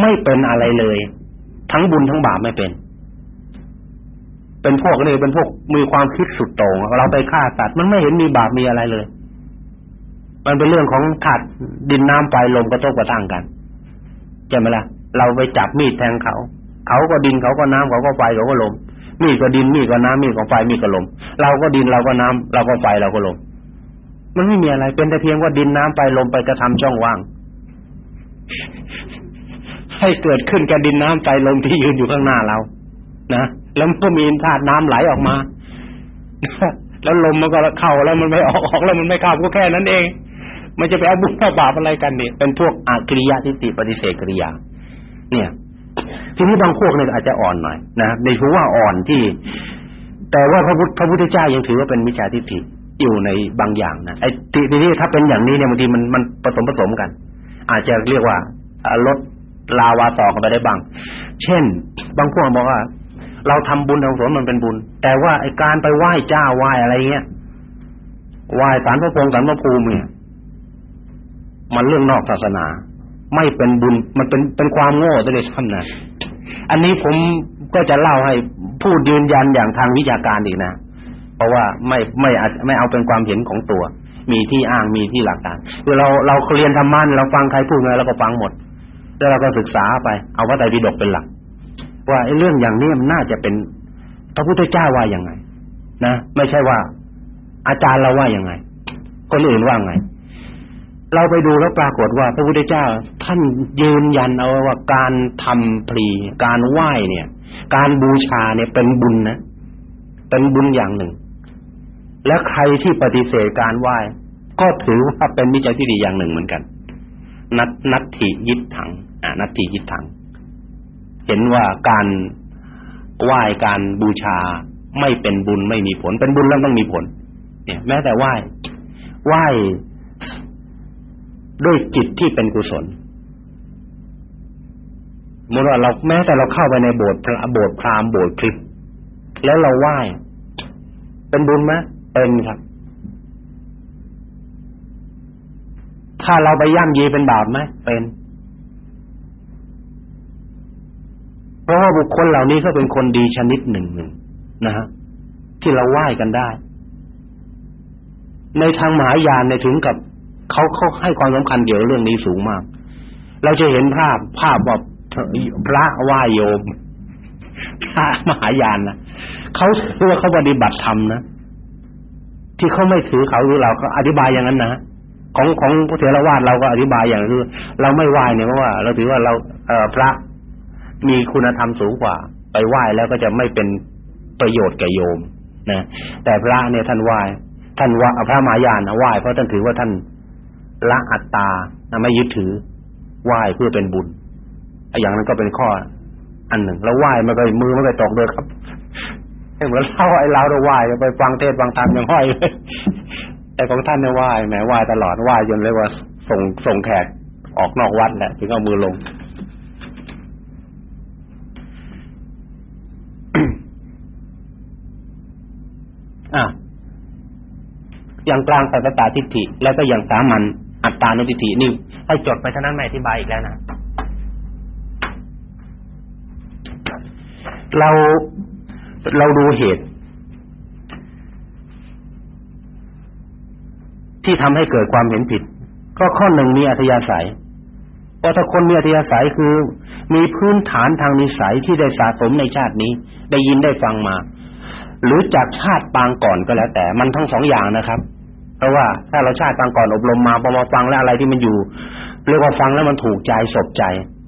ไม่เป็นอะไรเลย ทั้งบุญทั้งบาปไม่เป็น เป็นพวกนี้เป็นพวกมีความคิดสุดโต่งเราไปฆ่าสัตว์มันไม่เห็นมีบาปมีอะไรเลย มันเป็นเรื่องของธาตุดินน้ำไฟลมกระทบกระทั่งกันใช่ไหมล่ะ เราไปจับมีดแทงเขา เขาก็ดินเขาก็น้ำเขาก็ไฟเขาก็ลมมีดก็ดินมีดก็น้ำมีดก็ไฟมีดก็ลม เราก็ดินเราก็น้ำเราก็ไฟเราก็ลม มันไม่มีอะไร เป็นแต่เพียงว่าดินน้ำไฟลมไปกระทำช่องว่าง ให้เกิดขึ้นกับดินน้ำไฟลมที่ยืนอยู่ข้างหน้าเรา นะแล้วก็มีธาตุน้ำไหลออกมาแล้วลมมันก็เข้าแล้วมันไม่ออกออกแล้วมันไม่เข้าก็แค่นั้นเอง มันจะไปเอาบุญเอาบาปอะไรกันเนี่ยเป็นพวกอากริยะทิฏฐิปฏิเสธกริยา เนี่ย ทีนี้บางพวกเนี่ยอาจจะอ่อนหน่อยนะในถือว่าอ่อนที่ แต่ว่าพระพุทธเจ้ายังถือว่าเป็นมิจฉาทิฏฐิ อยู่ในบางอย่างนะไอ้ทีนี้ถ้าเป็นอย่างนี้เนี่ยบางทีมันมันผสมผสมกัน อาจจะเรียกว่าลดลาวาต่อกันไปได้บ้าง เช่น บางพวกบอกว่า เราทำบุญทำสนมันเป็นบุญ แต่ว่าไอ้การไปไหว้เจ้าไหว้อะไรเงี้ยไหว้สารพระพงศสารพระภูมิเนี่ยมันเรื่องนอกศาสนา ไม่เป็นบุญมันเป็นเป็นความโง่ซะเลยท่านนะอันนี้ผมก็จะเล่าให้พูดยืนยันอย่างทางวิชาการอีกนะ ราะว่าไม่ไม่ไม่เอาเป็นความเห็นของตัว มีที่อ้างมีที่หลักฐานคือเราเราเรียนธรรมะเราฟังใครพูดไงเราก็ฟังหมด แล้วเราก็ศึกษาไป เอาพระไตรปิฎกเป็นหลัก ว่าไอ้เรื่องอย่างนี้มันน่าจะเป็นพระพุทธเจ้าว่ายังไง นะไม่ใช่ว่า อาจารย์เราว่ายังไง คนอื่นว่าไง เราไปดูแล้วปรากฏว่า พระพุทธเจ้า ท่านยืนยันเอาว่าการทำพลีการไหว้เนี่ย การบูชาเนี่ยเป็นบุญนะเป็นบุญอย่างหนึ่ง และใครที่ปฏิเสธการไหว้ ก็ถือว่าเป็นมิจฉาทิฏฐิอย่างหนึ่งเหมือนกัน นัตนัตถิยิทถังอ่านัตถิยิทถัง เห็นว่าการไหว้การบูชาไม่เป็นบุญไม่มีผล เป็นบุญแล้วต้องมีผล เนี่ย แม้แต่ไหว้ไหว้ด้วยจิตที่เป็นกุศลเมื่อเราแม้แต่เราเข้าไปในโบสถ์พระโบสถ์พราหมณ์โบสถ์คริสต์แล้วเราไหว้เป็นบุญไหม ครับ ถ้าเราไปย่ำยีเป็นบาปไหมเป็น เพราะว่าบุคคลเหล่านี้ก็เป็นคนดีชนิดหนึ่งหนึ่งนะฮะที่เราไหว้กันได้ ในทางมหายานในถึงกับเขาเขาให้ความสำคัญเกี่ยวกับเรื่องนี้สูงมาก เราจะเห็นภาพภาพว่าพระไหว้โยมพระมหายานนะเขาถือว่าเขาปฏิบัติธรรมนะ ที่เขาไม่ถือเขาหรือเราก็อธิบายอย่างนั้นนะของของพระเถรวาทเราก็อธิบายอย่างคือ เราไม่ไหว้เนี่ยเพราะว่าเราถือว่าเราเอพระมีคุณธรรมสูงกว่า ไปไหว้แล้วก็จะไม่เป็นประโยชน์แก่โยมนะแต่พระเนี่ยท่านไหว้ท่านว่าพระมายานนะไหว้เพราะท่านถือว่าท่านละอัตตาไม่ยึดถือไหว้เพื่อเป็นบุญอย่างนั้นก็เป็นข้อ อันหนึ่ง แล้วไหว้มันก็มือมันก็ตกเลยครับ เหมือนเล่าไอ้เราเราไหว้ไปฟังเทศฟังธรรมยังห้อยเลยแต่ของท่านเนี่ยไหว้แหมไหว้ตลอดไหว้จนเรียกว่าส่งส่งแขกออกนอกวัดแหละถึงเอามือลง อะอย่างกลางสัตตาทิฏฐิ แล้วก็อย่างสามัญอัตตานุทิฏฐินี่ให้จดไปเท่านั้นไม่อธิบายอีกแล้วนะเรา เราดูเหตุ ที่ทำให้เกิดความเห็นผิด ก็ข้อหนึ่งมีอัธยาศัยว่าถ้าคนมีอัธยาศัยคือ มีพื้นฐานทางนิสัยที่ได้สะสมในชาตินี้ ได้ยินได้ฟังมา หรือจากชาติปางก่อนก็แล้ว แต่มันทั้งสองอย่างนะครับ เพราะว่าถ้าเราชาติปางก่อนอบรมมาพอมาฟังแล้วอะไรที่มันอยู่เรียกว่าฟังแล้วมันถูกใจสบใจ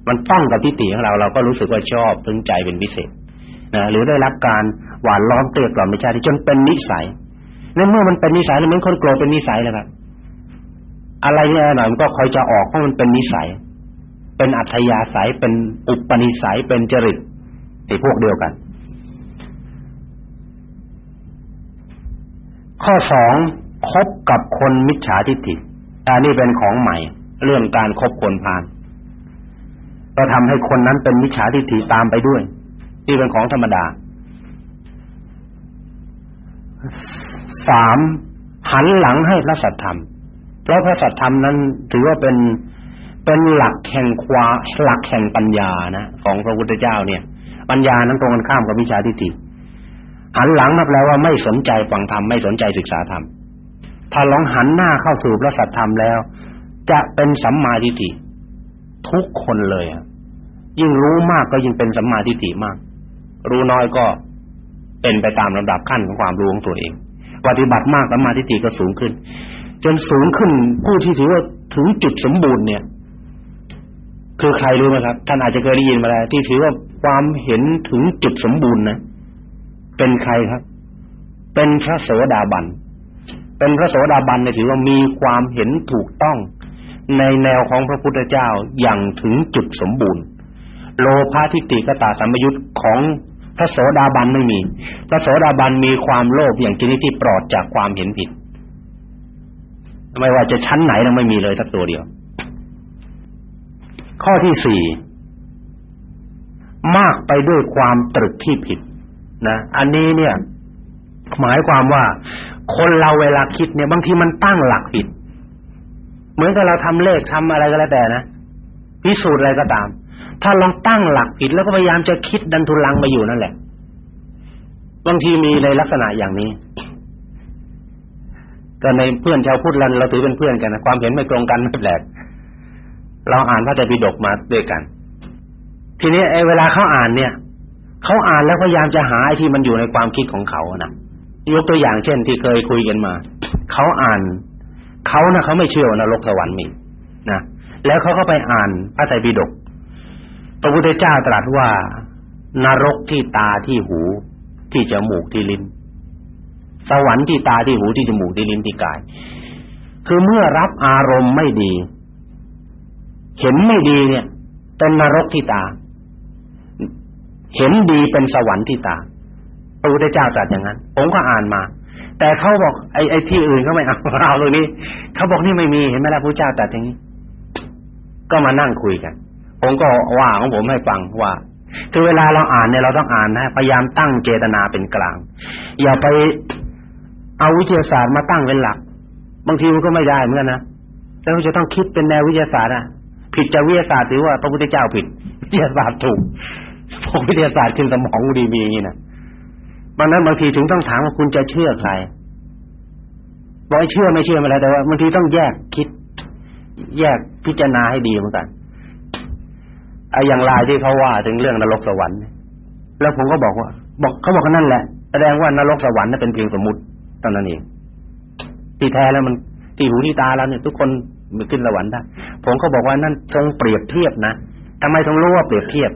มันต้องกับทิฏฐิของเราเราก็รู้สึกว่าชอบพึงใจเป็นพิเศษ นะหรือได้รับการหวานล้อมเกลียกล่อมในชาติจนเป็นนิสัยในเมื่อมันเป็นนิสัยแล้วเหมือนคนโกรธเป็นนิสัยแล้วครับอะไรเนี่ยหน่อยมันก็คอยจะออกเพราะมันเป็นนิสัย เป็นอัธยาศัยเป็นอุปนิสัยเป็นจริตที่พวกเดียวกัน ข้อสองคบกับคนมิจฉาทิฏฐิอันนี้เป็นของใหม่ เรื่องการคบคนพาลก็ทำให้คนนั้นเป็นมิจฉาทิฏฐิตามไปด้วย ที่เป็นของธรรมดาสามหันหลังให้พระสัทธรรม เพราะพระสัทธรรมนั้นถือว่าเป็นเป็นหลักแห่งควาหลักแห่งปัญญานะของพระพุทธเจ้าเนี่ย ปัญญานั้นตรงกันข้ามกับวิชาทิฏฐิหันหลังนับแล้วว่าไม่สนใจฟังธรรมไม่สนใจศึกษาธรรมถ้าลองหันหน้าเข้าสู่พระสัทธรรมแล้ว จะเป็นสัมมาทิฏฐิทุกคนเลยยิ่งรู้มากก็ยิ่งเป็นสัมมาทิฏฐิมาก รู้น้อยก็เป็นไปตามลำดับขั้นของความรู้ของตัวเองปฏิบัติมากสัมมาทิฏฐิก็สูงขึ้น จนสูงขึ้นผู้ที่ถือว่าถึงจุดสมบูรณ์เนี่ย คือใครรู้ไหมครับท่านอาจจะเคยได้ยินมาแล้วที่ถือว่าความเห็นถึงจุดสมบูรณ์นะเป็นใครครับ เป็นพระโสดาบันเป็นพระโสดาบันเนี่ยถือว่ามีความเห็นถูกต้อง ในแนวของพระพุทธเจ้าอย่างถึงจุดสมบูรณ์ โลภะทิฏฐิกตาสัมยุตของ พระโสดาบันไม่มี พระโสดาบันมีความโลภอย่างชนิดที่ปลอดจากความเห็นผิด ไม่ว่าจะชั้นไหนนะไม่มีเลยสักตัวเดียว ข้อที่สี่มากไปด้วยความตรึกที่ผิดนะอันนี้เนี่ย หมายความว่า คนเราเวลาคิดเนี่ย บางทีมันตั้งหลักผิด เหมือนกับเราทำเลขทำอะไรก็แล้วแต่นะพิสูจน์อะไรก็ตาม ถ้าลองตั้งหลักผิดแล้วก็พยายามจะคิดดันทุลังมาอยู่นั่นแหละบางทีมีในลักษณะอย่างนี้แต่ในเพื่อนชาวพุทธเราเราถือเป็นเพื่อนกันนะความเห็นไม่ตรงกันไม่แปลกเราอ่านพระไตรปิฎกมาด้วยกัน ทีนี้ไอ้เวลาเขาอ่านเนี่ยเขาอ่านแล้วพยายามจะหาไอ้ที่มันอยู่ในความคิดของเขานะยกตัวอย่างเช่น ที่เคยคุยกันมาเขาอ่านเขานะเขาไม่เชื่อว่านรกสวรรค์มีนะแล้วเขาก็ไปอ่านพระไตรปิฎก พระพุทธเจ้าตรัสว่านรกที่ตาที่หูที่จมูกที่ลิ้น สวรรค์ที่ตาที่หูที่จมูกที่ลิ้นที่กาย คือเมื่อรับอารมณ์ไม่ดี เห็นไม่ดีเนี่ย เป็นนรกที่ตา เห็นดีเป็นสวรรค์ที่ตาพระพุทธเจ้าตรัสอย่างนั้น ผมก็อ่านมา แต่เขาบอกไอ้ไอ้ที่อื่นเขาไม่เอาเราตรงนี้เขาบอกนี่ไม่มีเห็นไหมล่ะพระเจ้าตรัสอย่างนี้ ก็มานั่งคุยกัน ผมก็ว่าของผมให้ฟังว่า คือเวลาเราอ่านเนี่ยเราต้องอ่านนะพยายามตั้งเจตนาเป็นกลาง อย่าไปเอาวิทยาศาสตร์มาตั้งเป็นหลัก บางทีมันก็ไม่ได้เหมือนกันนะแล้วจะต้องคิดเป็นแนววิทยาศาสตร์อะผิดจากวิทยาศาสตร์ถือว่าพระพุทธเจ้าผิดวิทยาศาสตร์ถูกพวกวิทยาศาสตร์ขึ้นสมองดีมีอย่างนี้นะบางนั้นบางทีถึงต้องถามว่าคุณจะเชื่อใครบอกให้เชื่อไม่เชื่อไม่แล้วแต่ว่าบางทีต้องแยกคิด แยกพิจารณาให้ดีเหมือนกัน ไอ้อย่างลายที่เขาว่าถึงเรื่องนรกสวรรค์แล้วผมก็บอกว่า บอกเขาบอกนั่นแหละแสดงว่านรกสวรรค์นั้นเป็นเพียงสมมุติตอนนั้นเองที่แท้แล้วมันที่หูที่ตาเราเนี่ย ทุกคนมันขึ้นสวรรค์ได้ผมก็บอกว่านั่นทรงเปรียบเทียบนะทำไมทรงรู้ว่าเปรียบเทียบ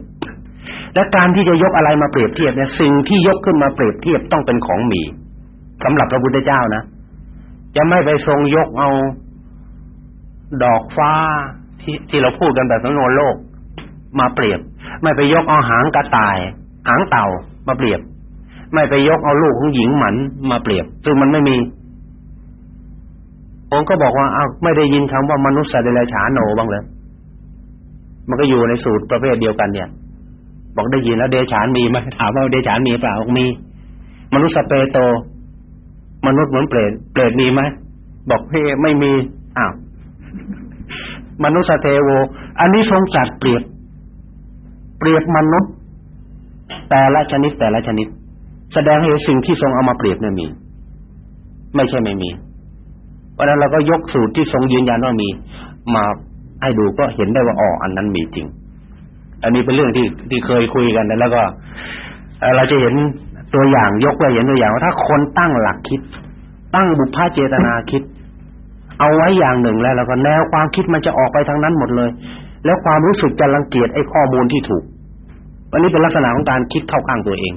และการที่จะยกอะไรมาเปรียบเทียบเนี่ยสิ่งที่ยกขึ้นมาเปรียบเทียบต้องเป็นของมีสำหรับพระพุทธเจ้านะจะไม่ไปทรงยกเอา ดอกฟ้าที่ที่เราพูดกันแบบสำนวนโลก มาเปรียบ ไม่ไปยกเอาหางกระต่าย หางเต่ามาเปรียบ ไม่ไปยกเอาลูกของหญิงหมันมาเปรียบ ซึ่งมันไม่มีผมก็บอกว่าอ้าวไม่ได้ยินคำว่ามนุษย์สัตว์เดรัจฉานโนบ้างเลยมันก็อยู่ในสูตรประเภทเดียวกันเนี่ย บอกได้ยินแล้วเดชานมีไหมถามว่าเดชานมีเปล่ามี มนุษย์สเปโต มนุษย์เหมือนเปรตเปรตมีไหมบอกเฮ้ไม่มีอ้าวมนุษย์เทโว อันนี้ทรงจัดเปรียบ เปรียบมนุษย์ แต่ละชนิดแต่ละชนิด แสดงให้สิ่งที่ทรงเอามาเปรียบเนี่ยมี ไม่ใช่ไม่มีเพราะนั้นเราก็ยกสูตรที่ทรงยืนยันว่ามี มาให้ดูก็เห็นได้ว่าอ๋ออันนั้นมีจริง อันนี้เป็นเรื่องที่ที่เคยคุยกันแล้วก็เราจะเห็นตัวอย่างยกไว้เห็นตัวอย่างว่าถ้าคนตั้งหลักคิด ตั้งบุพเจตนาคิด เอาไว้อย่างหนึ่งแล้ว แล้วก็แนวความคิดมันจะออกไปทางนั้นหมดเลย แล้วความรู้สึกจะรังเกียจไอ้ข้อมูลที่ถูกอันนี้เป็นลักษณะของการคิดเข้าข้างตัวเอง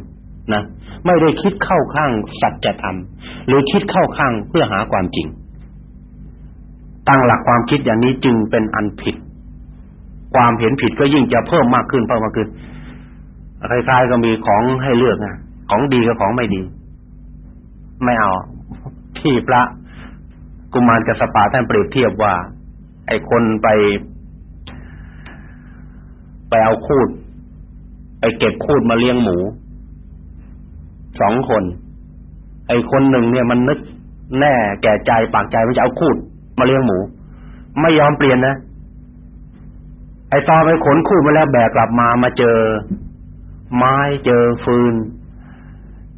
นะไม่ได้คิดเข้าข้างสัจธรรมหรือคิดเข้าข้างเพื่อหาความจริง ตั้งหลักความคิดอย่างนี้จึงเป็นอันผิด ความเห็นผิดก็ยิ่งจะเพิ่มมากขึ้นเพิ่มมากขึ้นคล้ายๆก็มีของให้เลือกนะของดีกับของไม่ดี ไม่เอา ที่พระกุมารกัสปะท่านเปรียบเทียบว่า ไอ้คนไป ไปเอาคูด ไปเก็บคูดมาเลี้ยงหมูสองคน ไอ้คนหนึ่งเนี่ยมันนึกแน่แก่ใจปากใจว่าจะเอาคูดมาเลี้ยงหมู ไม่ยอมเปลี่ยนนะไอ้ตอนไปขนคูดมาแล้วแบกกลับมามาเจอ ไม้เจอฟืน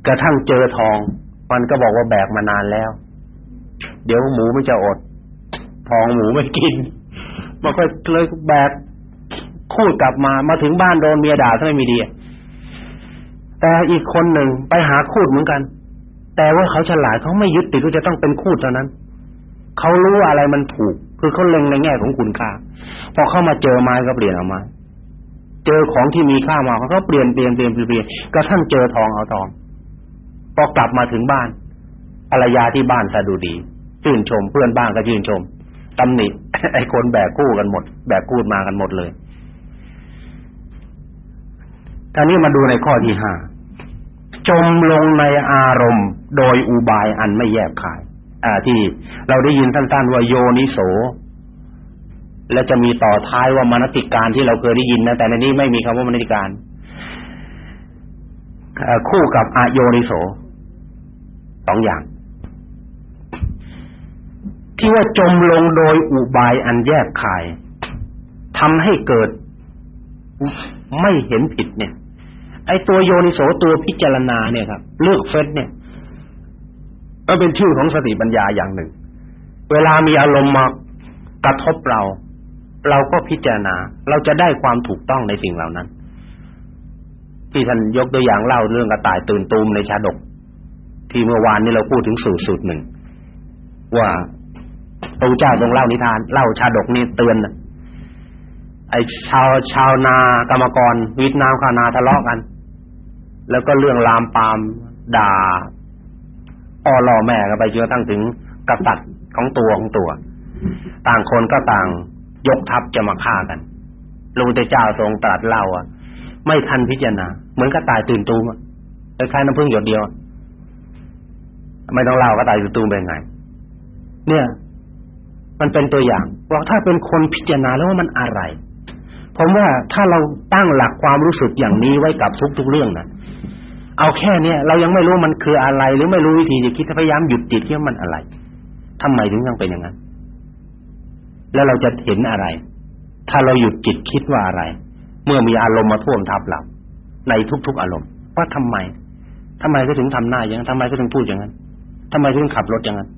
กระทั่งเจอทอง มันก็บอกว่าแบกมานานแล้ว เดี๋ยวหมูไม่จะอด ทองหมูไม่กิน มันก็เลยแบก คูดกลับมามาถึงบ้านโดนเมียด่าถ้าไม่มีดีแต่อีกคนหนึ่งไปหาคูดเหมือนกัน แต่ว่าเขาฉลาดเขาไม่ยึดติดว่าจะต้องเป็นคูดเท่านั้นเขารู้อะไรมันถูก คือเขาเล็งในแง่ของคุณค่าพอเข้ามาเจอไม้ก็เปลี่ยนเอาไม้เจอของที่มีค่ามาเขาก็เปลี่ยนเปลี่ยนเปลี่ยนเปลี่ยนกระทั่งเจอทองเอาทองพอกลับมาถึงบ้านภรรยาที่บ้านสะดุดีชื่นชม เพื่อนบ้านก็ชื่นชมตำหนิไอ้คนแบกกู้กันหมด แบกกู้มากันหมดเลย ท่านี้มาดูในข้อที่ห้าจมลงในอารมณ์ โดยอุบายอันไม่แยบคาย อ่า ที่เราได้ยินสั้นๆว่าโยนิโส และจะมีต่อท้ายว่ามนติการที่เราเคยได้ยินนะ แต่ในนี้ไม่มีคำว่ามนติการคู่กับอโยนิโสสองอย่าง ที่ว่าจมลงโดยอุบายอันแยกคายทำให้เกิดไม่เห็นผิดเนี่ย ไอตัวโยนิโสตัวพิจารณาเนี่ยครับเลือกเฟซเนี่ยก็เป็นชื่อของสติปัญญาอย่างหนึ่ง เวลามีอารมณ์มากระทบเรา เราก็พิจารณา เราจะได้ความถูกต้องในสิ่งเหล่านั้น ที่ท่านยกตัวอย่างเล่าเรื่องกระต่ายตื่นตูมในชาดก ที่เมื่อวานนี้เราพูดถึงสูตรสูตรหนึ่ง ว่าพระเจ้าทรงเล่านิทาน เล่าชาดกนี่เตือนไอ้ชาวชาวนากรรมกรวิทน้ำข้านาทะเลาะกัน แล้วก็เรื่องลามปามด่าอ้อล่อแม่กันไปจนกระทั่งถึงกษัตริย์ของตัวของตัว ต่างคนก็ต่างยกทัพจะมาฆ่ากันพระพุทธเจ้าทรงตรัสเล่าอะ ไม่ทันพิจารณาเหมือนกระต่ายตื่นตูมคล้ายๆน้ำพึ่งหยดเดียว ไม่ต้องเล่ากระต่ายตื่นตูมเป็นไง เนี่ย มันเป็นตัวอย่างว่าถ้าเป็นคนพิจารณาแล้วว่ามันอะไร ผมว่าถ้าเราตั้งหลักความรู้สึกอย่างนี้ไว้กับทุกๆเรื่องนะเอาแค่เนี้ยเรายังไม่รู้มันคืออะไร หรือไม่รู้วิธีจะคิดพยายามหยุดจิตที่มันอะไรทำไมถึงยังเป็นอย่างนั้น แล้วเราจะเห็นอะไร ถ้าเราหยุดจิตคิดว่าอะไร เมื่อมีอารมณ์มาท่วมทับเราในทุก ๆ อารมณ์ว่าทำไมทำไมก็ถึงทำหน้าอย่างนั้นทำไมก็ถึงพูดอย่างนั้นทำไมถึงขับรถอย่างนั้น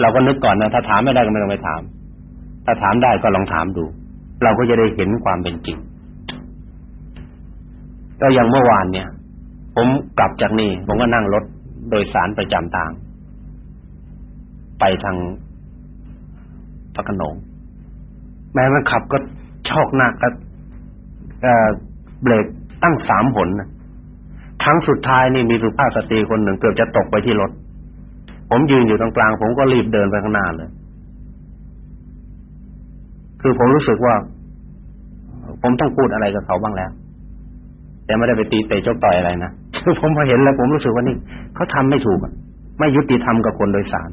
เราก็นึกก่อนนะถ้าถามไม่ได้ก็ไม่ต้องไปถาม ถ้าถามได้ก็ลองถามดู เราก็จะได้เห็นความเป็นจริงก็อย่างเมื่อวานเนี่ย ผมกลับจากนี่ผมก็นั่งรถโดยสารประจำทาง ไปทางพระขนงแม้มันขับก็ชอกหนักก็เบรกตั้งสามหนนะครั้งสุดท้ายนี่มีสุภาพสตรีคนหนึ่งเกือบจะตกไปที่รถ ผมยืนอยู่ตรงกลาง ผมก็รีบเดินไปข้างหน้าเลย คือผมรู้สึกว่า ผมต้องพูดอะไรกับเขาบ้างแล้ว แต่ไม่ได้ไปตีเตะจกต่อยอะไรนะคือผมพอเห็นแล้ว ผมรู้สึกว่านี่เขาทำไม่ถูกไม่ยุติธรรมกับคนโดยสาร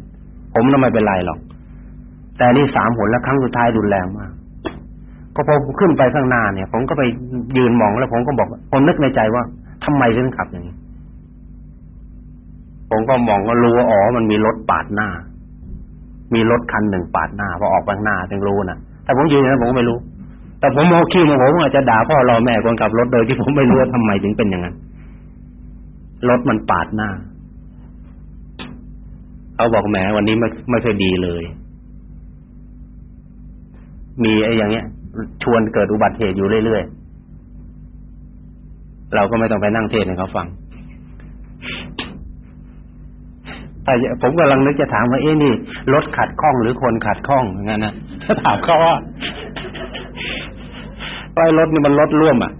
ผมน่ะไม่เป็นไรหรอก แต่นี่สามหนแล้วครั้งสุดท้ายรุนแรงมากก็พอขึ้นไปข้างหน้าเนี่ย ผมก็ไปยืนมองแล้วผมก็บอกผมนึกในใจว่าทำไมถึงขับอย่างนี้ผมก็มองก็รู้ว่าอ๋อมันมีรถปาดหน้า มีรถคันหนึ่งปาดหน้าพอออกไปข้างหน้าถึงรู้นะ แต่ผมยืนนะผมไม่รู้ แต่ผมโมองขี้มาผมอาจจะด่าพ่อรอแม่คนขับรถโดยที่ผมไม่รู้ว่าทำไมถึงเป็นอย่างนั้นรถมันปาดหน้าเขาบอกแหมวันนี้ไม่ไม่ค่อยดีเลย มีไอ้อย่างเงี้ย ชวนเกิดอุบัติเหตุอยู่เรื่อยๆเราก็ไม่ต้องไปนั่งเทศให้เขาฟัง แต่ผมกำลังนึกจะถามว่าเอ๊ะนี่รถขัดข้องหรือคนขัดข้องอย่างนั้นนะถ้าถามเขาว่าไอ้รถนี่มันรถร่วมอะ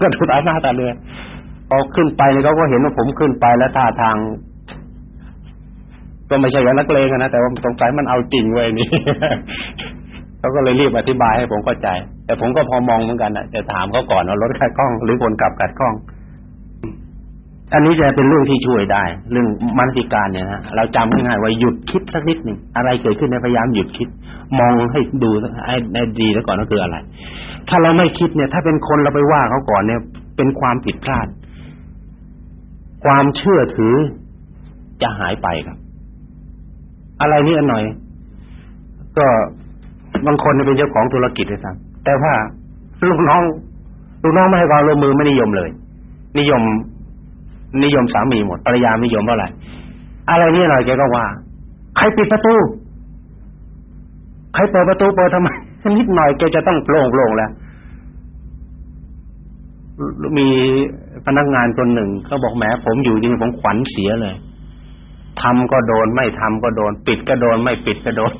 ก็ดูตาหน้าตาเรือพอขึ้นไปเนี่ยเขาก็เห็นว่าผมขึ้นไปแล้วท่าทาง ก็ไม่ใช่อย่างนักเลงนะแต่ว่าสงสัยมันเอาจริงเว้ยนี่เขาก็เลยรีบอธิบายให้ผมเข้าใจ แต่ผมก็พอมองเหมือนกันนะจะถามเขาก่อนว่ารถขัดข้อง หรือคนขับขัดข้อง อันนี้จะเป็นเรื่องที่ช่วยได้ เรื่องมนสิการเนี่ยนะเราจำง่ายๆว่าหยุดคิดสักนิดหนึ่งอะไรเกิดขึ้นในพยายามหยุดคิด มองให้ดูให้ดีแล้วก่อนก็คืออะไร ถ้าเราไม่คิดเนี่ย ถ้าเป็นคนเราไปว่าเขาก่อนเนี่ย เป็นความผิดพลาด ความเชื่อถือจะหายไปครับ อะไรนี่อันหน่อย ก็บางคนเป็นเจ้าของธุรกิจด้วยซ้ำแต่ว่าลูกน้องลูกน้องไม่ให้ความร่วมมือไม่นิยมเลย นิยม นิยมสามีหมดภรรยานิยมเท่าไหร่อะไรนี่หน่อยแกก็ว่า ใครปิดประตู ใครเปิดประตูเปิดทำไมนิดหน่อยแกจะต้องโปร่งโปร่งแล้วมีพนักงานคนหนึ่งเขาบอกแหมผมอยู่จริงผมขวัญเสียเลยทำก็โดนไม่ทำก็โดน ปิดก็โดน ไม่ปิดก็โดน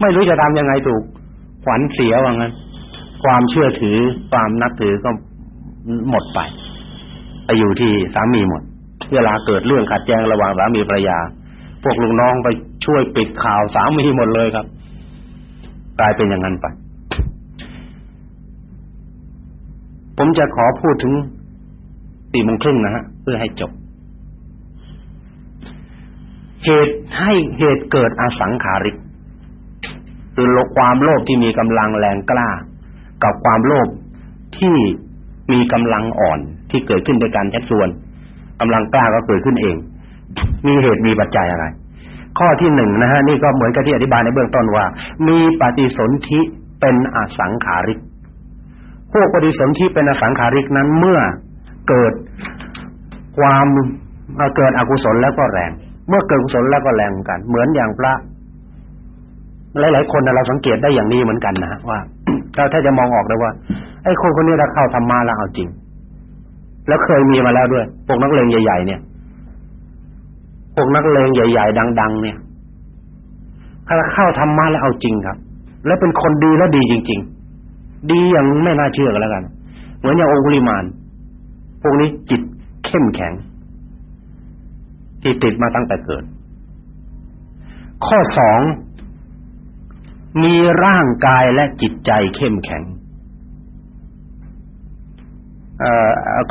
ไม่รู้จะทำยังไงถูก ขวัญเสียว่างั้น ความเชื่อถือความนับถือก็หมดไป ไปอยู่ที่สามีหมด เวลาเกิดเรื่องขัดแย้งระหว่างสามีภรรยา พวกลูกน้องไปช่วยปิดข่าวสามีหมดเลยครับกลายเป็นอย่างนั้นไปผมจะขอพูดถึงสี่โมงครึ่งนะฮะเพื่อให้จบ เหตุให้เหตุเกิดอสังขาริก คือโลความโลภที่มีกำลังแรงกล้า กับความโลภที่มีกำลังอ่อน ที่เกิดขึ้นโดยการชักชวนกำลังกล้าก็เกิดขึ้นเอง มีเหตุมีปัจจัยอะไร ข้อที่หนึ่งนะฮะนี่ก็เหมือนกับที่อธิบายในเบื้องต้นว่า มีปฏิสนธิเป็นอสังขาริกพวกปฏิสนธิเป็นอสังขาริกนั้นเมื่อเกิดความเกิดอกุศลแล้วก็แรง เมื่อเกิดกุศลแล้วก็แรงกัน เหมือนอย่างพระหลายๆคนเราสังเกตได้อย่างนี้เหมือนกันนะว่าเราถ้าจะมองออกได้ว่าไอ้คนคนนี้เราเข้าธรรมะแล้วเอาจริง แล้วเคยมีมาแล้วด้วยพวกนักเลงใหญ่ๆเนี่ยพวกนักเลงใหญ่ๆดัง ๆ เนี่ยถ้าเข้าธรรมะแล้วเอาจริงครับ แล้วเป็นคนดีแล้วดีจริง ๆ ดีอย่างไม่น่าเชื่อกันแล้วกัน เหมือนอย่างองคุลิมานพวกนี้จิตเข้มแข็ง ที่ติดมาตั้งแต่เกิด ข้อสองมีร่างกายและจิตใจเข้มแข็ง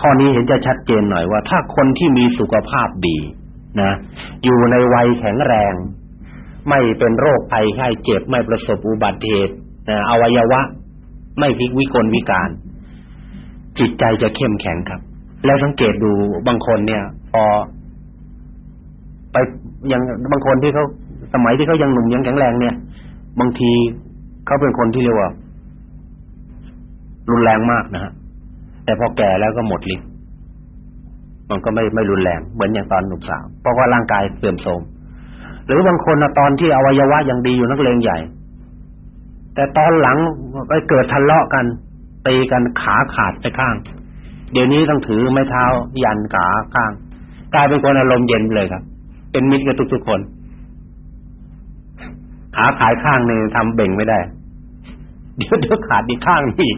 ข้อนี้เห็นจะชัดเจนหน่อยว่า ถ้าคนที่มีสุขภาพดีนะอยู่ในวัยแข็งแรง ไม่เป็นโรคภัยไข้เจ็บไม่ประสบอุบัติเหตุนะอวัยวะ ไม่พิกวิกลวิการ จิตใจจะเข้มแข็งครับ แล้วสังเกตดูบางคนเนี่ย พอ ไปยังบางคนที่เขาสมัยที่เขายังหนุ่มยังแข็งแรงเนี่ย บางทีเขาเป็นคนที่เรียกว่ารุนแรงมากนะฮะ แต่พอแก่แล้วก็หมดฤทธิ์มันก็ไม่ไม่รุนแรงเหมือนอย่างตอนหนุ่มสาวเพราะว่าร่างกายเสื่อมโทรมหรือบางคนนะตอนที่อวัยวะยังดีอยู่นักเลงใหญ่ แต่ตอนหลังไปเกิดทะเลาะกันตีกันขาขาดไปข้าง เดี๋ยวนี้ต้องถือไม้เท้ายันขาข้างกลายเป็นคนอารมณ์เย็นเลยครับ เป็นมิตรกับทุกๆคน ขาขายข้างนี่ทำเบ่งไม่ได้ เดี๋ยวเดี๋ยวขาดอีกข้างนี่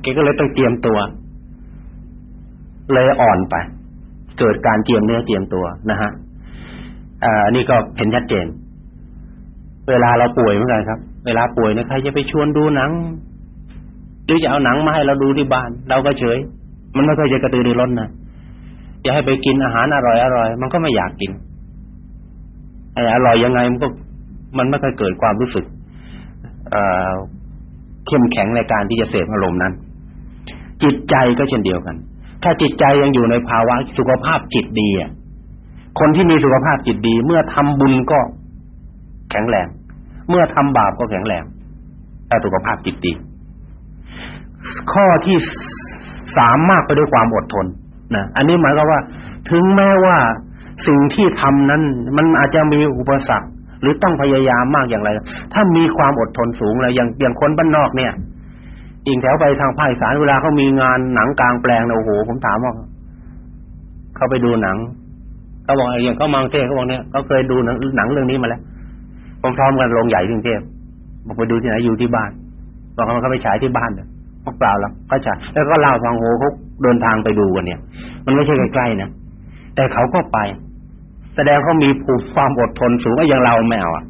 แกก็เลยต้องเตรียมตัว เลยอ่อนไป เกิดการเจียมเนื้อเจียมตัวนะฮะอ่านี่ก็เห็นชัดเจน เวลาเราป่วยเหมือนกันครับ เวลาป่วยนี่ยใครจะไปชวนดูหนังหรือจะเอาหนังมาให้เราดูที่บ้าน เราก็เฉย มันไม่ค่อยจะกระตือรือร้นนะจะให้ไปกินอาหารอร่อยอร่อยมันก็ไม่อยากกินไอ้อร่อยยังไงมันก็มันไม่ค่อยเกิดความรู้สึกเอ่อเข้มแข็งในการที่จะเสพอารมณ์นั้น จิตใจก็เช่นเดียวกัน ถ้าจิตใจยังอยู่ในภาวะสุขภาพจิตดีคนที่มีสุขภาพจิตดี เมื่อทำบุญก็แข็งแรง เมื่อทำบาปก็แข็งแรงแต่สุขภาพจิตดี ข้อที่สามมากไปด้วยความอดทนนะอันนี้หมายความว่า ถึงแม้ว่าสิ่งที่ทำนั้น มันอาจจะมีอุปสรรคหรือต้องพยายามมากอย่างไร ถ้ามีความอดทนสูงแล้วอย่างอย่างคนบ้านนอกเนี่ย อิงแถวไปทางภาคอีสานเวลาเขามีงานหนังกลางแปลงเนี่ยโอ้โหผมถามว่าเขาไปดูหนังเขาบอกอย่างเขามังเทพเขาบอกเนี่ยเขาเคยดูหนังหนังเรื่องนี้มาแล้วพร้อมๆกันโรงใหญ่กรุงเทพบอกไปดูที่ไหนอยู่ที่บ้านบอกเขาเขาไปฉายที่บ้านเนี่ยพวกเปล่าแล้วก็ฉายแล้วก็เล่าฟังโหเขาเดินทางไปดูกันเนี่ย มันไม่ใช่ใกล้ๆนะแต่เขาก็ไป แสดงเขามีภูมิความอดทนสูงกว่าอย่างเราแมวอะ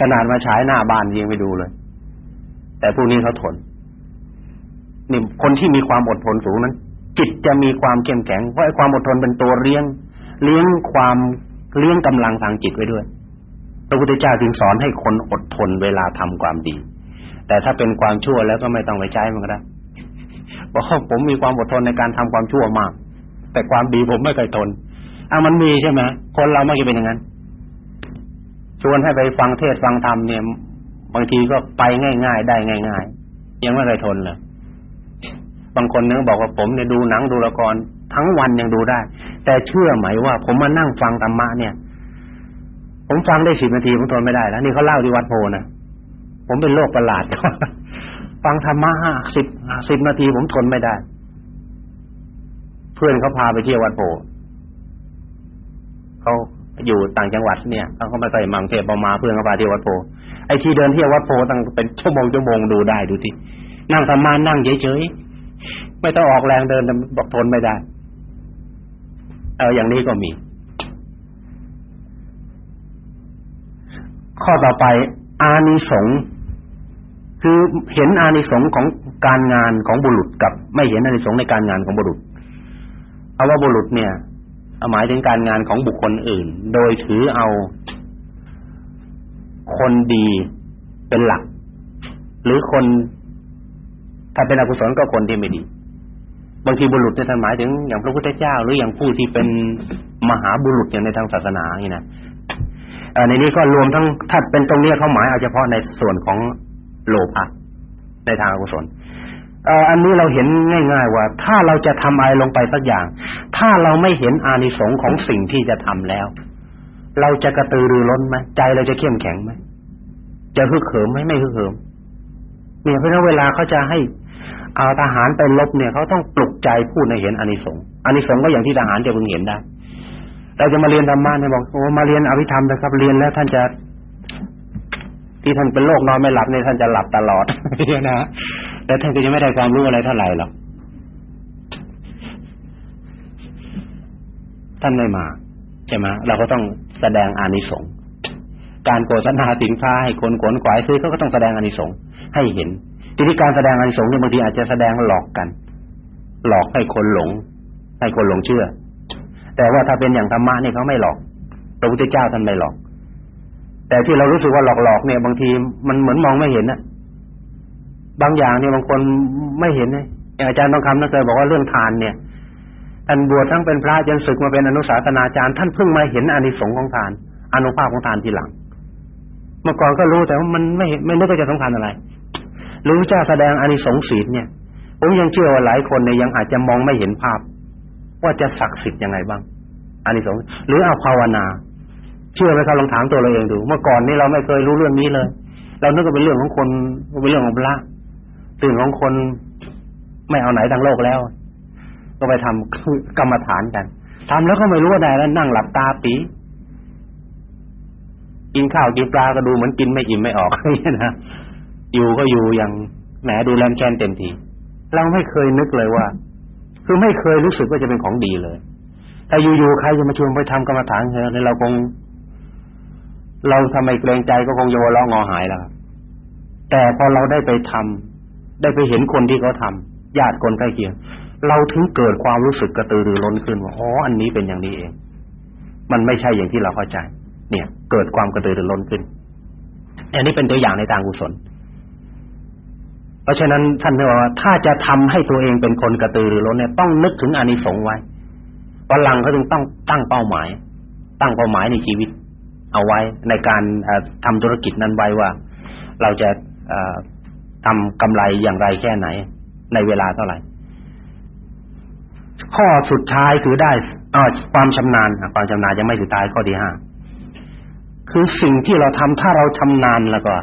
ขนาดมาฉายหน้าบ้านยังไปดูเลย แต่พวกนี้เขาทน นี่คนที่มีความอดทนสูงนั้นจิตจะมีความเข้มแข็งเพราะไอ้ความอดทนเป็นตัวเลี้ยง เลี้ยงความเลี้ยงกำลังทางจิตไว้ด้วยพระพุทธเจ้าจึงสอนให้คนอดทนเวลาทำความดี แต่ถ้าเป็นความชั่วแล้วก็ไม่ต้องไปใช้มันก็ได้เพราะผมมีความอดทนในการทำความชั่วมาก แต่ความดีผมไม่เคยทนอะมันมีใช่ไหมคนเราไม่จะเป็นอย่างนั้นชวนให้ไปฟังเทศฟังธรรมเนี่ยบางทีก็ไปง่าย ๆ ได้ง่าย ๆ ยังไม่เคยทนเลย บางคนนึงบอกว่าผมเนี่ยดูหนังดูละครทั้งวันยังดูได้ แต่เชื่อไหมว่า ผมมานั่งฟังธรรมะเนี่ย ผมฟังได้สิบนาทีผมทนไม่ได้แล้วนี่เขาเล่าที่วัดโพนะผมเป็นโรคประหลาดฟังธรรมะห้าสิบสิบนาทีผมทนไม่ได้ เพื่อนเขาพาไปเที่ยววัดโพเขาอยู่ต่างจังหวัดเนี่ยเขาก็ไม่ใส่มังเทพมาเพื่อนเขาพาเที่ยววัดโพไอ้ที่เดินเที่ยววัดโพตั้งเป็นชั่วโมงชั่วโมงดูได้ดูที่นั่งธรรมะนั่งเฉย ไม่ต้องออกแรงเดินบอกทนไม่ได้ เอออย่างนี้ก็มี ข้อต่อไป อานิสงส์คือเห็นอานิสงส์ของการงานของบุรุษกับ ไม่เห็นอานิสงส์ในการงานของบุรุษ เอาว่าบุรุษเนี่ยหมายถึงการงานของบุคคลอื่น โดยถือเอาคนดีเป็นหลัก หรือคนถ้าเป็นอกุศลก็คนที่ไม่ดี บางทีบุรุษเนี่ยท่านหมายถึงอย่างพระพุทธเจ้า หรืออย่างผู้ที่เป็นมหาบุรุษอย่างในทางศาสนานี่นะในนี้ก็รวมทั้งถ้าเป็นตรงนี้เขาหมายเอาเฉพาะในส่วนของโลภะในทางอกุศลอันนี้เราเห็นง่าย ๆ ว่า ถ้าเราจะทำอะไรลงไปสักอย่าง ถ้าเราไม่เห็นอานิสงส์ของสิ่งที่จะทำแล้ว เราจะกระตือรือร้นไหมใจเราจะเข้มแข็งไหมจะฮึกเหิมไหมไม่ฮึกเหิมเนี่ยเพราะฉะนั้นเวลาเขาจะให้ เอาทหารไปลบเนี่ยเขาต้องปลุกใจพูดให้เห็นอานิสงส์อานิสงส์ก็อย่างที่ทหารจะพึงเห็นได้เราจะมาเรียนธรรมะเนี่ยบอกโอ้มาเรียนอภิธรรมนะครับ เรียนแล้วท่านจะ ที่ท่านเป็นโรคนอนไม่หลับเนี่ยท่านจะหลับตลอดเนี่ยนะแต่ท่านก็ยังไม่ได้ความรู้อะไรเท่าไหร่หรอกท่านไม่มาใช่ไหมเราก็ต้องแสดงอานิสงส์การโฆษณาสินค้าให้คนขนขวายซื้อเขาก็ต้องแสดงอานิสงส์ให้เห็น ทีนี้การแสดงอานิสงส์เนี่ยบางทีอาจจะแสดงหลอกกัน หลอกให้คนหลง ให้คนหลงเชื่อ แต่ว่าถ้าเป็นอย่างธรรมะนี่เขาไม่หลอกพระพุทธเจ้าท่านไม่หลอก แต่ที่เรารู้สึกว่าหลอกๆเนี่ยบางทีมันเหมือนมองไม่เห็นนะบางอย่างเนี่ยบางคนไม่เห็นนะอย่างอาจารย์ต้องคำนั่นเคยบอกว่าเรื่องทานเนี่ยท่านบวชทั้งเป็นพระจนศึกมาเป็นอนุสาสนาจารย์ท่านเพิ่งมาเห็นอานิสงส์ของทานอานุภาพของทานทีหลัง เมื่อก่อนก็รู้แต่ว่ามันไม่ไม่นึกว่าจะสำคัญอะไร รู้เจ้าแสดงอานิสงส์ศีลเนี่ยผมยังเชื่อว่าหลายคนเนี่ยยังอาจจะมองไม่เห็นภาพ ว่าจะศักดิ์สิทธิ์ยังไงบ้างอานิสงส์หรือเอาภาวนา เชื่อไหมครับลองถามตัวเราเองดู เมื่อก่อนนี้เราไม่เคยรู้เรื่องนี้เลย เรานึกว่าเป็นเรื่องของคนเป็นเรื่องของพระตื่นของคนไม่เอาไหนทางโลกแล้ว ก็ไปทำกรรมฐานกันทำแล้วก็ไม่รู้ว่าใดแล้วนั่งหลับตาปีกินข้าวกินปลาก็ดูเหมือนกินไม่อิ่มไม่ออกนี่นะ อยู่ก็อยู่อย่างแหมดูแลแกนเต็มทีเราไม่เคยนึกเลยว่า คือไม่เคยรู้สึกว่าจะเป็นของดีเลย แต่อยู่ๆใครจะมาชวนไปทำกรรมฐานเฮ้ยเราคง เราทำไมเกรงใจก็คงจะวอล้องอหายแล้วแต่พอเราได้ไปทำได้ไปเห็นคนที่เขาทาญาติคนใกล้เคียงเราถึงเกิดความรู้สึกกระตือรือร้นขึ้นว่าอ๋ออันนี้เป็นอย่างนี้เอง มันไม่ใช่อย่างที่เราเข้าใจ เนี่ย เกิดความกระตือรือร้นขึ้น อันนี้เป็นตัวอย่างในทางกุศล เพราะฉะนั้นท่านบอกว่าถ้าจะทำให้ตัวเองเป็นคนกระตือรือร้นเนี่ยต้องนึกถึงอานิสงส์ไว้วันหลังเขาจึงต้องตั้งเป้าหมาย ตั้งเป้าหมายในชีวิต เอาไว้ในการทำธุรกิจนั้นไว้ว่า เราจะทำกำไรอย่างไรแค่ไหน ในเวลาเท่าไหร่ ข้อสุดท้ายคือได้ความชำนาญความชำนาญยังไม่สุดท้ายข้อที่ห้าคือสิ่งที่เราทำถ้าเราชำนาญแล้วก็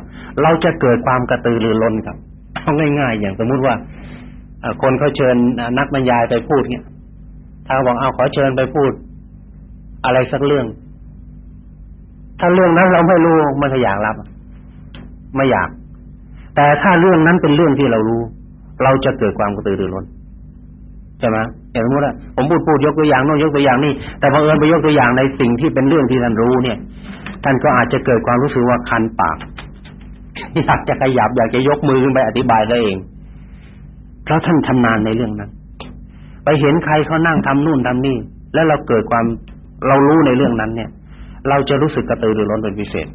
เราจะเกิดความกระตือรือร้นครับ เอาง่ายๆอย่างสมมุติว่าคนเขาเชิญนักบรรยายไปพูดเนี่ยถ้าบอกเอาขอเชิญไปพูด อะไรสักเรื่อง ถ้าเรื่องนั้นเราไม่รู้มันก็อยากรับ ไม่อยาก แต่ถ้าเรื่องนั้นเป็นเรื่องที่เรารู้ เราจะเกิดความกระตือรือร้นใช่ไหมอย่างสมมติว่าผมพูดพูดยกตัวอย่างโน้นยกตัวอย่างนี่แต่พอเอิญไปยกตัวอย่างในสิ่งที่เป็นเรื่องที่ท่านรู้เนี่ยท่านก็อาจจะเกิดความรู้สึกว่าคันปาก อยากจะขยับอยากจะยกมือขึ้นไปอธิบายได้เอง เพราะท่านชำนาญในเรื่องนั้น ไปเห็นใครเขานั่งทำนู่นทำนี่ แล้วเราเกิดความเรารู้ในเรื่องนั้น เนี่ย เราจะรู้สึกกระตือรือร้นเป็นพิเศษ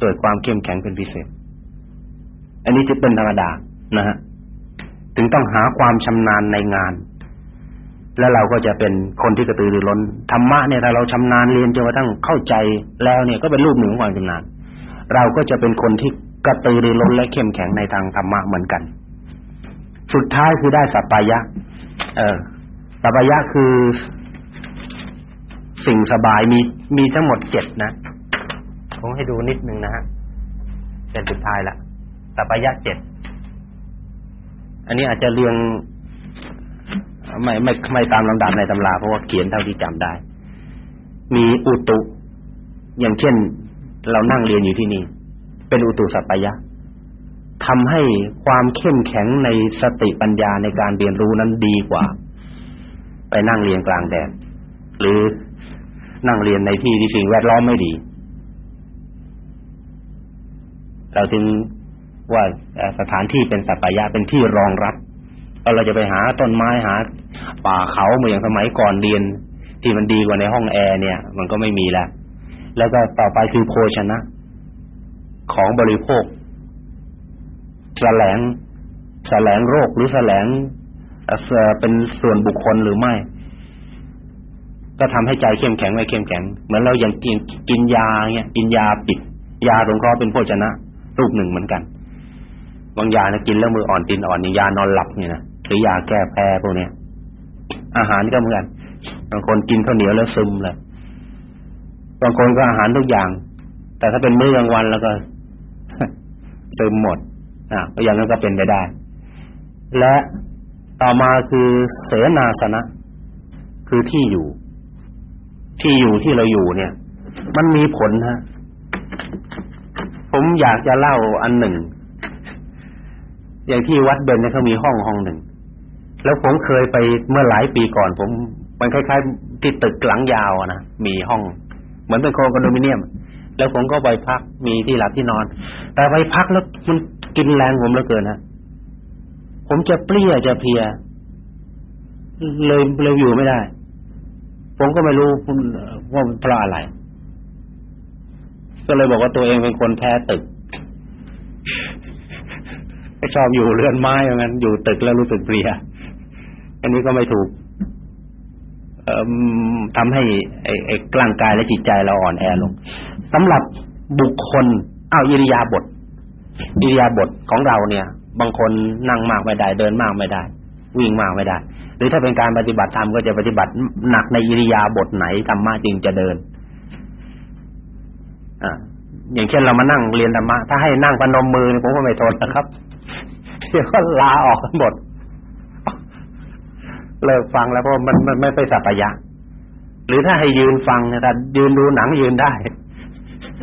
เกิดความเข้มแข็งเป็นพิเศษ อันนี้จะเป็นธรรมดานะฮะถึงต้องหาความชำนาญในงาน แล้วเราก็จะเป็นคนที่กระตือรือร้นธรรมะเนี่ยถ้าเราชำนาญเรียนจนกระทั่งเข้าใจแล้วเนี่ยก็เป็นรูปหนึ่งของความชำนาญเราก็จะเป็นคนที่ กระตือรือร้นและเข้มแข็งในทางธรรมะเหมือนกัน สุดท้ายคือได้สัพพายะ เออสัพพายะคือสิ่งสบายมีมีทั้งหมดเจ็ดนะผมให้ดูนิดนึงนะฮะเป็นสุดท้ายละสัพพายะเจ็ดอันนี้อาจจะเรียงไม่ไม่ไม่ตามลำดับในตำราเพราะว่าเขียนเท่าที่จำได้ มีอุตุ อย่างเช่น เรานั่งเรียนอยู่ที่นี่ เป็นอุตุสัพยะทำให้ความเข้มแข็งในสติปัญญาในการเรียนรู้นั้นดีกว่า ไปนั่งเรียนกลางแดดหรือนั่งเรียนในที่ที่สิ่งแวดล้อมไม่ดี เราจึงว่าสถานที่เป็นสัพพยะเป็นที่รองรับเราจะไปหาต้นไม้หา ป่าเขาเหมือนอย่างสมัยก่อนเรียน ที่มันดีกว่าในห้องแอร์เนี่ย มันก็ไม่มีแล้วแล้วก็ต่อไปคือโภชนะ ของบริโภคแสลงแสลงโรคหรือแสลงเป็นส่วนบุคคลหรือไม่ ก็ทำให้ใจเข้มแข็งไม่เข้มแข็ง เหมือนเราอย่างกินกินยาเนี่ยกินยาปิด ยาสงเคราะห์เป็นโภชนะรูปหนึ่งเหมือนกัน บางยานะกินแล้วมืออ่อนตีนอ่อนนี่ยานอนหลับเนี่ยนะหรือยาแก้แพ้พวกเนี้ยอาหารก็เหมือนกันบางคนกินข้าวเหนียวแล้วซึมเลยบางคนก็อาหารทุกอย่าง แต่ถ้าเป็นมื้อกลางวันแล้วก็ ซึมหมดอะก็อย่างนั้นก็เป็นไปได้ และต่อมาคือเสนาสนะ คือที่อยู่ ที่อยู่ที่เราอยู่เนี่ย มันมีผลฮะผมอยากจะเล่าอันหนึ่ง อย่างที่วัดเบนเนี่ยเขามีห้องห้องหนึ่ง แล้วผมเคยไปเมื่อหลายปีก่อน ผมมันคล้ายๆที่ตึกหลังยาวนะมีห้อง เหมือนเป็นโครงคอนโดมิเนียม แล้วผมก็ไปพักมีที่หลับที่นอน แต่ไปพักแล้วมันกินแรงผมเหลือเกินฮะผมจะเปรี้ยจะเพีย เลยเลยอยู่ไม่ได้ ผมก็ไม่รู้ว่าเพราะอะไร ก็เลยบอกว่าตัวเองเป็นคนแพ้ตึกชอบอยู่เรือนไม้อย่างนั้นอยู่ตึกแล้วรู้สึกเพลียอันนี้ก็ไม่ถูกทำให้ไอ้ไอ้างกายและจิตใจเราอ่อนแอลง สำหรับบุคคลเอ้าอิริยาบถอิริยาบถของเราเนี่ย บางคนนั่งมากไม่ได้ เดินมากไม่ได้ วิ่งมากไม่ได้ หรือถ้าเป็นการปฏิบัติธรรมก็จะปฏิบัติหนักในอิริยาบถไหนธรรมะจริงจะเดินอ่าอย่างเช่นเรามานั่งเรียนธรรมะถ้าให้นั่งพนมมือผมก็ไม่ทนนะครับเดี๋ยก็ลาออกกันหมดเลิกฟังแล้วเพราะมันมันไม่ไปสัพยะ หรือถ้าให้ยืนฟังเนี่ยแต่ยืนดูหนังยืนได้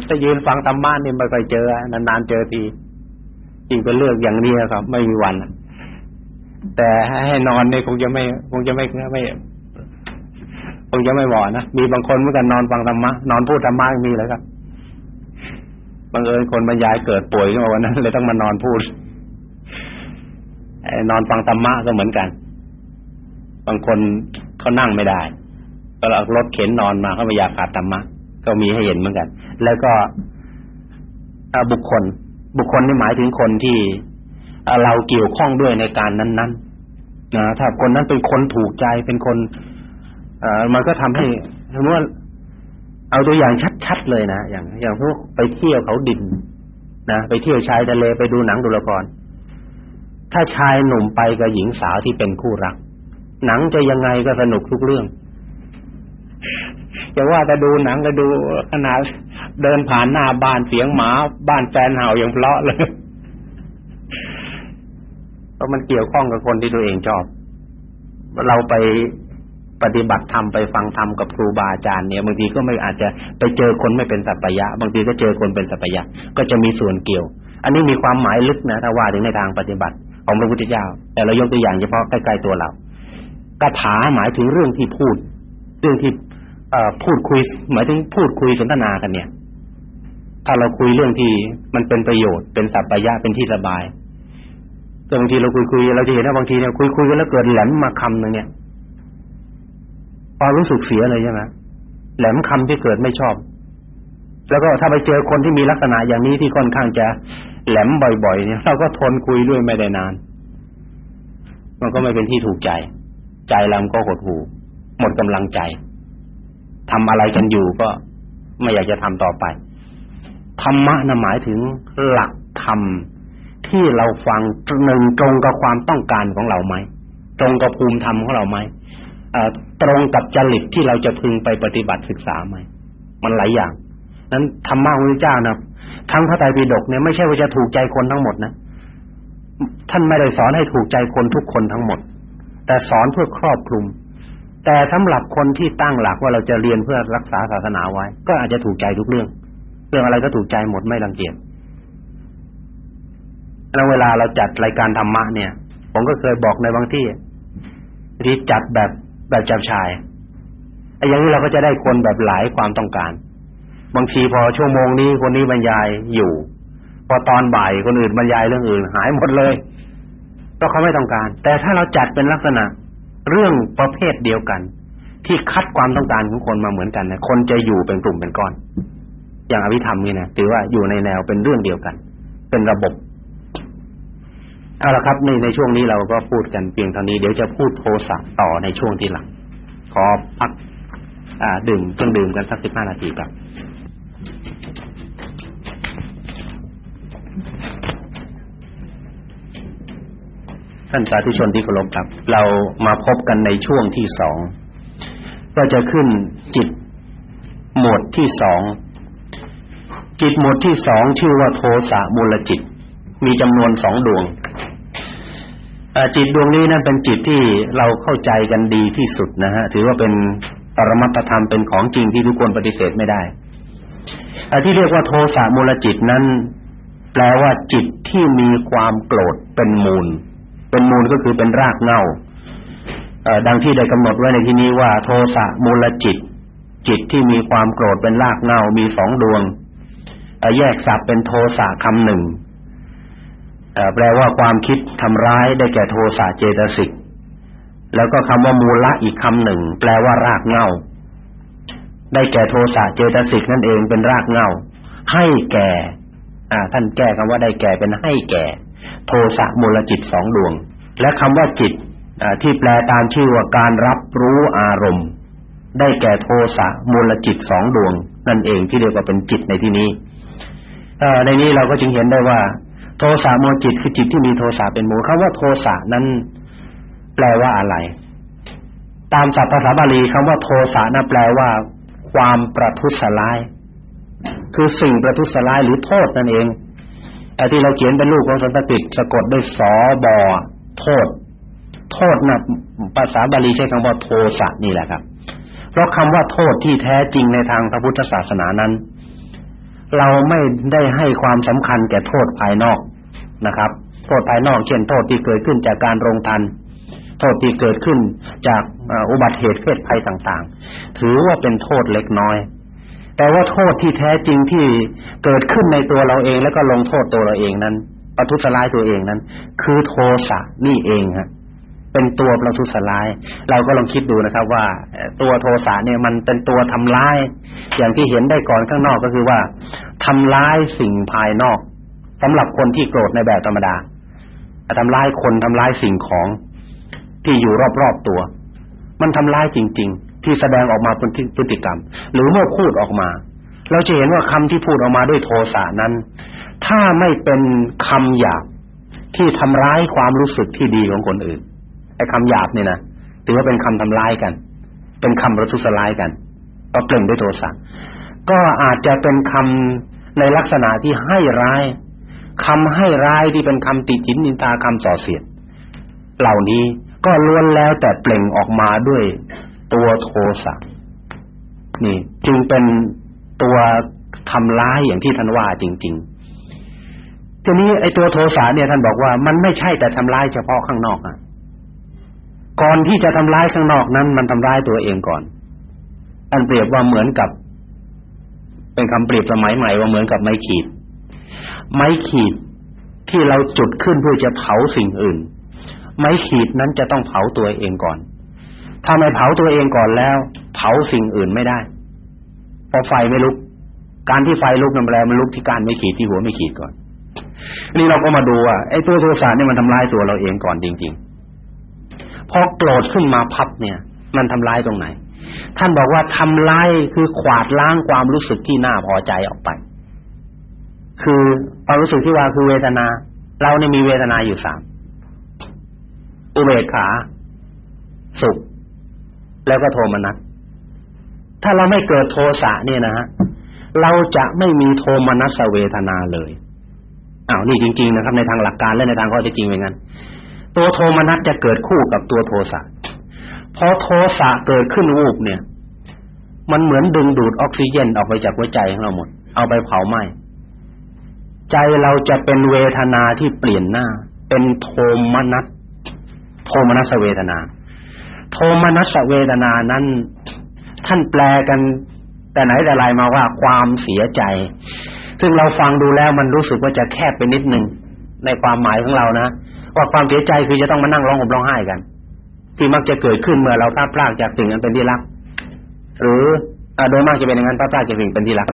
ถ้ายืนฟังธรรมะนี่ไม่ค่อยเจอนานๆเจอทีจริเป็นเรื่องอย่างนี้ครับ ไม่มีวันแต่ให้นอนเนี่ยคงจะไม่ คงจะไม่ไม่คงจะไม่เหมาะนะมีบางคนเมื่อกันนอนฟังธรรมะนอนพูดธรรมะมีเลยครับบังเอิญคนบรรยายเกิดป่วยขึ้นมาวันนั้นเลยต้องมานอนพูดนอนฟังธรรมะก็เหมือนกัน บางคนเขานั่งไม่ได้ ก็เอารถเข็นนอนมาเขาไม่อยากขาดธรรมะ ก็มีให้เห็นเหมือนกัน แล้วก็บุคคล บุคคลนี่หมายถึงคนที่เราเกี่ยวข้องด้วยในการนั้นๆนะถ้าคนนั้นเป็นคนถูกใจเป็นคนอมันก็ทำให้สมมติว่าเอาตัวอย่างชัดๆเลยนะอย่าง อย่างพวกไปเที่ยวเขาดินนะไปเที่ยวชายทะเลไปดูหนังดูละครถ้าชายหนุ่มไปกับหญิงสาวที่เป็นคู่รัก หนังจะยังไงก็สนุกทุกเรื่อง จะว่าจะดูหนังก็ดูขนาดเดินผ่านหน้าบ้านเสียงหมา บ้านแฟนเห่าอย่างเพลาะเลยเพราะมันเกี่ยวข้องกับคนที่ตัวเองชอบ เราไปปฏิบัติธรรมไปฟังธรรมกับครูบาอาจารย์เนี่ยบางทีก็ไม่อาจจะไปเจอคนไม่เป็นสัพยะ บางทีก็เจอคนเป็นสัพยะ ก็จะมีส่วนเกี่ยว อันนี้มีความหมายลึกนะถ้าว่าถึงในทางปฏิบัติของพระพุทธเจ้า แต่เรายกตัวอย่างเฉพาะใกล้ๆตัวเราคาถาหมายถึงเรื่องที่พูด เรื่องที่ พูดคุยหมายถึงพูดคุยสนทนากันเนี่ย ถ้าเราคุยเรื่องที่มันเป็นประโยชน์เป็นสัพพยะเป็นที่สบายแต่บางทีเราคุยคุยเราจะเห็นว่าบางทีเนี่ยคุยคุยกันแล้วเกิดแหลมมาคำหนึ่งเนี่ยพอรู้สึกเสียเลยใช่ไหมแหลมคำที่เกิดไม่ชอบ แล้วก็ถ้าไปเจอคนที่มีลักษณะอย่างนี้ที่ค่อนข้างจะแหลมบ่อยๆเนี่ยเราก็ทนคุยด้วยไม่ได้นาน มันก็ไม่เป็นที่ถูกใจ ใจเราก็หดหู่หมดกำลังใจ ทำอะไรกันอยู่ก็ไม่อยากจะทำต่อไปธรรมะนะหมายถึงหลักธรรมที่เราฟังหนึ่งตรงกับความต้องการของเราไหมตรงกับภูมิธรรมของเราไหมตรงกับจริตที่เราจะพึงไปปฏิบัติศึกษาไหมมันหลายอย่างนั้นธรรมะของพระเจ้านะทั้งพระไตรปิฎกเนี่ยไม่ใช่ว่าจะถูกใจคนทั้งหมดนะท่านไม่ได้สอนให้ถูกใจคนทุกคนทั้งหมด แต่สอนเพื่อครอบคลุม แต่สำหรับคนที่ตั้งหลักว่าเราจะเรียนเพื่อรักษาศาสนาไว้ ก็อาจจะถูกใจทุกเรื่อง เรื่องอะไรก็ถูกใจหมดไม่รังเกียจแล้วเวลาเราจัดรายการธรรมะเนี่ย ผมก็เคยบอกในบางที่ที่จัดแบบแบบจับชายไอ้อย่างนี้เราก็จะได้คนแบบหลายความต้องการ บางทีพอชั่วโมงนี้คนนี้บรรยายอยู่ พอตอนบ่ายคนอื่นบรรยายเรื่องอื่น หายหมดเลยเพราะเขาไม่ต้องการ แต่ถ้าเราจัดเป็นลักษณะ เรื่องประเภทเดียวกัน ที่คัดความต้องการของคนมาเหมือนกันนะคนจะอยู่เป็นกลุ่มเป็นก้อน อย่างอภิธรรมนี่นะถือว่าอยู่ในแนวเป็นเรื่องเดียวกัน เป็นระบบเอาละครับในในช่วงนี้เราก็พูดกันเพียงเท่านี้เดี๋ยวจะพูดโทสะต่อในช่วงที่หลัง ขอพัก อ่า ดื่มเครื่องดื่มกันสักสิบห้านาทีครับ ท่านสาธุชนที่เคารพครับ เรามาพบกันในช่วงที่สองก็จะขึ้นจิตหมวดที่สองจิตหมวดที่สองชื่อว่าโทสะมูลจิต มีจำนวนสองดวงจิตดวงนี้นั่นเป็นจิตที่เราเข้าใจกันดีที่สุดนะฮะถือว่าเป็นปรมัตธรรมเป็นของจริงที่ทุกคนปฏิเสธไม่ได้ที่เรียกว่าโทสะมูลจิตนั้น แปลว่าจิตที่มีความโกรธเป็นมูล เป็นมูลก็คือเป็นรากเงาดังที่ได้กำหนดไว้ในที่นี้ว่าโทสะมูลจิต จิตที่มีความโกรธเป็นรากเงามีสองดวงแยกศัพท์เป็นโทสะคำหนึ่งแปลว่าความคิดทำร้ายได้แก่โทสะเจตสิกแล้วก็คำว่ามูละอีกคำหนึ่ง แปลว่ารากเงาได้แก่โทสะเจตสิกนั่นเองเป็นรากเงาให้แก่ อ่า ท่านแก้คำว่าได้แก่เป็นให้แก่ โทสะมูลจิตสองดวง และคำว่าจิตที่แปลตามชื่อว่าการรับรู้อารมณ์ ได้แก่โทสะมูลจิตสองดวง นั่นเองที่เรียกว่าเป็นจิตในที่นี้ในนี้เราก็จึงเห็นได้ว่า โทสะมูลจิตคือจิตที่มีโทสะเป็นมูลคำว่าโทสะนั้นแปลว่าอะไร ตามศัพท์ภาษาบาลีคำว่าโทสะนั้นแปลว่า ความประทุษร้าย คือสิ่งประทุษร้ายหรือโทษนั่นเอง ไอ้ที่เราเขียนเป็นรูปของสันตติสะกดด้วยสอบอโทษ โทษนะภาษาบาลีใช้คำว่าโทสะนี่แหละครับ เพราะคำว่าโทษที่แท้จริงในทางพระพุทธศาสนานั้น เราไม่ได้ให้ความสำคัญแก่โทษภายนอกนะครับ โทษภายนอกเช่นโทษที่เกิดขึ้นจากการรงทันโทษที่เกิดขึ้นจากอุบัติเหตุเพศภัยต่าง ๆ ถือว่าเป็นโทษเล็กน้อย แต่ว่าโทษที่แท้จริงที่เกิดขึ้นในตัวเราเองแล้วก็ลงโทษตัวเราเองนั้นประทุษร้ายตัวเองนั้น คือโทสะนี่เองฮะเป็นตัวประทุษร้าย เราก็ลองคิดดูนะครับ ว่า ตัวโทสะเนี่ยมันเป็นตัวทำร้าย อย่างที่เห็นได้ก่อนข้างนอกก็คือว่าทำร้ายสิ่งภายนอกสำหรับคนที่โกรธในแบบธรรมดาทำร้ายคนทำร้ายสิ่งของที่อยู่รอบๆตัว มันทำร้ายจริง ๆ ที่แสดงออกมาเป็นพฤติกรรม หรือเมื่อพูดออกมา เราจะเห็นว่าคำที่พูดออกมาด้วยโทสะนั้น ถ้าไม่เป็นคำหยาบที่ทำร้ายความรู้สึกที่ดีของคนอื่นไอ้คำหยาบเนี่ยนะถือว่าเป็นคำทำร้ายกัน เป็นคำประทุษร้ายกันก็เปล่งด้วยโทสะก็อาจจะเป็นคำในลักษณะที่ให้ร้ายคำให้ร้ายที่เป็นคำติจินนินทาคำส่อเสียดเหล่านี้ก็ล้วนแล้วแต่เปล่งออกมาด้วย ตัวโทสะนี่จึงเป็นตัวทำร้ายอย่างที่ท่านว่าจริง ๆ ทีนี้ไอ้ตัวโทสะเนี่ยท่านบอกว่ามันไม่ใช่แต่ทำร้ายเฉพาะข้างนอกอะก่อนที่จะทำร้ายข้างนอกนั้น มันทำร้ายตัวเองก่อน อันเปรียบว่าเหมือนกับ เป็นคำเปรียบสมัยใหม่ว่าเหมือนกับไม้ขีด ไม้ขีดที่เราจุดขึ้นเพื่อจะเผาสิ่งอื่น ไม้ขีดนั้นจะต้องเผาตัวเองก่อน ถ้าไม่เผาตัวเองก่อนแล้ว เผาสิ่งอื่นไม่ได้เพราะไฟไม่ลุก การที่ไฟลุกนั่นแปลมันลุกที่การไม่ขีดที่หัวไม่ขีดก่อนนี่เราก็มาดูว่าไอ้ตัวโทสะเนี่ยมันทำลายตัวเราเองก่อนจริง ๆ พอโกรธขึ้นมาพับเนี่ย มันทำลายตรงไหน ท่านบอกว่าทำลายคือขวาดล้างความรู้สึกที่น่าพอใจออกไป คือความรู้สึกที่ว่าคือเวทนา เราเนี่ยมีเวทนาอยู่สามอุเบกขา สุข แล้วก็โทมนัสถ้าเราไม่เกิดโทสะเนี่ยนะฮะเราจะไม่มีโทมนัสเวทนาเลยอ้าวนี่จริง ๆ นะครับ ในทางหลักการและในทางข้อเท็จจริงเป็นงั้นตัวโทมนัสจะเกิดคู่กับตัวโทสะพอโทสะเกิดขึ้นวูบเนี่ย มันเหมือนดึงดูดออกซิเจนออกไปจากหัวใจของเราหมด เอาไปเผาไหม้ใจเราจะเป็นเวทนาที่เปลี่ยนหน้า เป็นโทมนัสโทมนัสเวทนา โทมนัสเวทนานั้น ท่านแปลกัน แต่ไหนแต่ไรมาว่าความเสียใจ ซึ่งเราฟังดูแล้วมันรู้สึกว่าจะแคบไปนิดหนึ่งในความหมายของเรานะว่าความเสียใจคือจะต้องมานั่งร้องห่มร้องไห้กัน ที่มักจะเกิดขึ้นเมื่อเราพลาดพลาดจากสิ่งนั้นเป็นที่รัก หรือโดยมากจะเป็นอย่างนั้นพลาดพลาดจากสิ่งเป็นที่รัก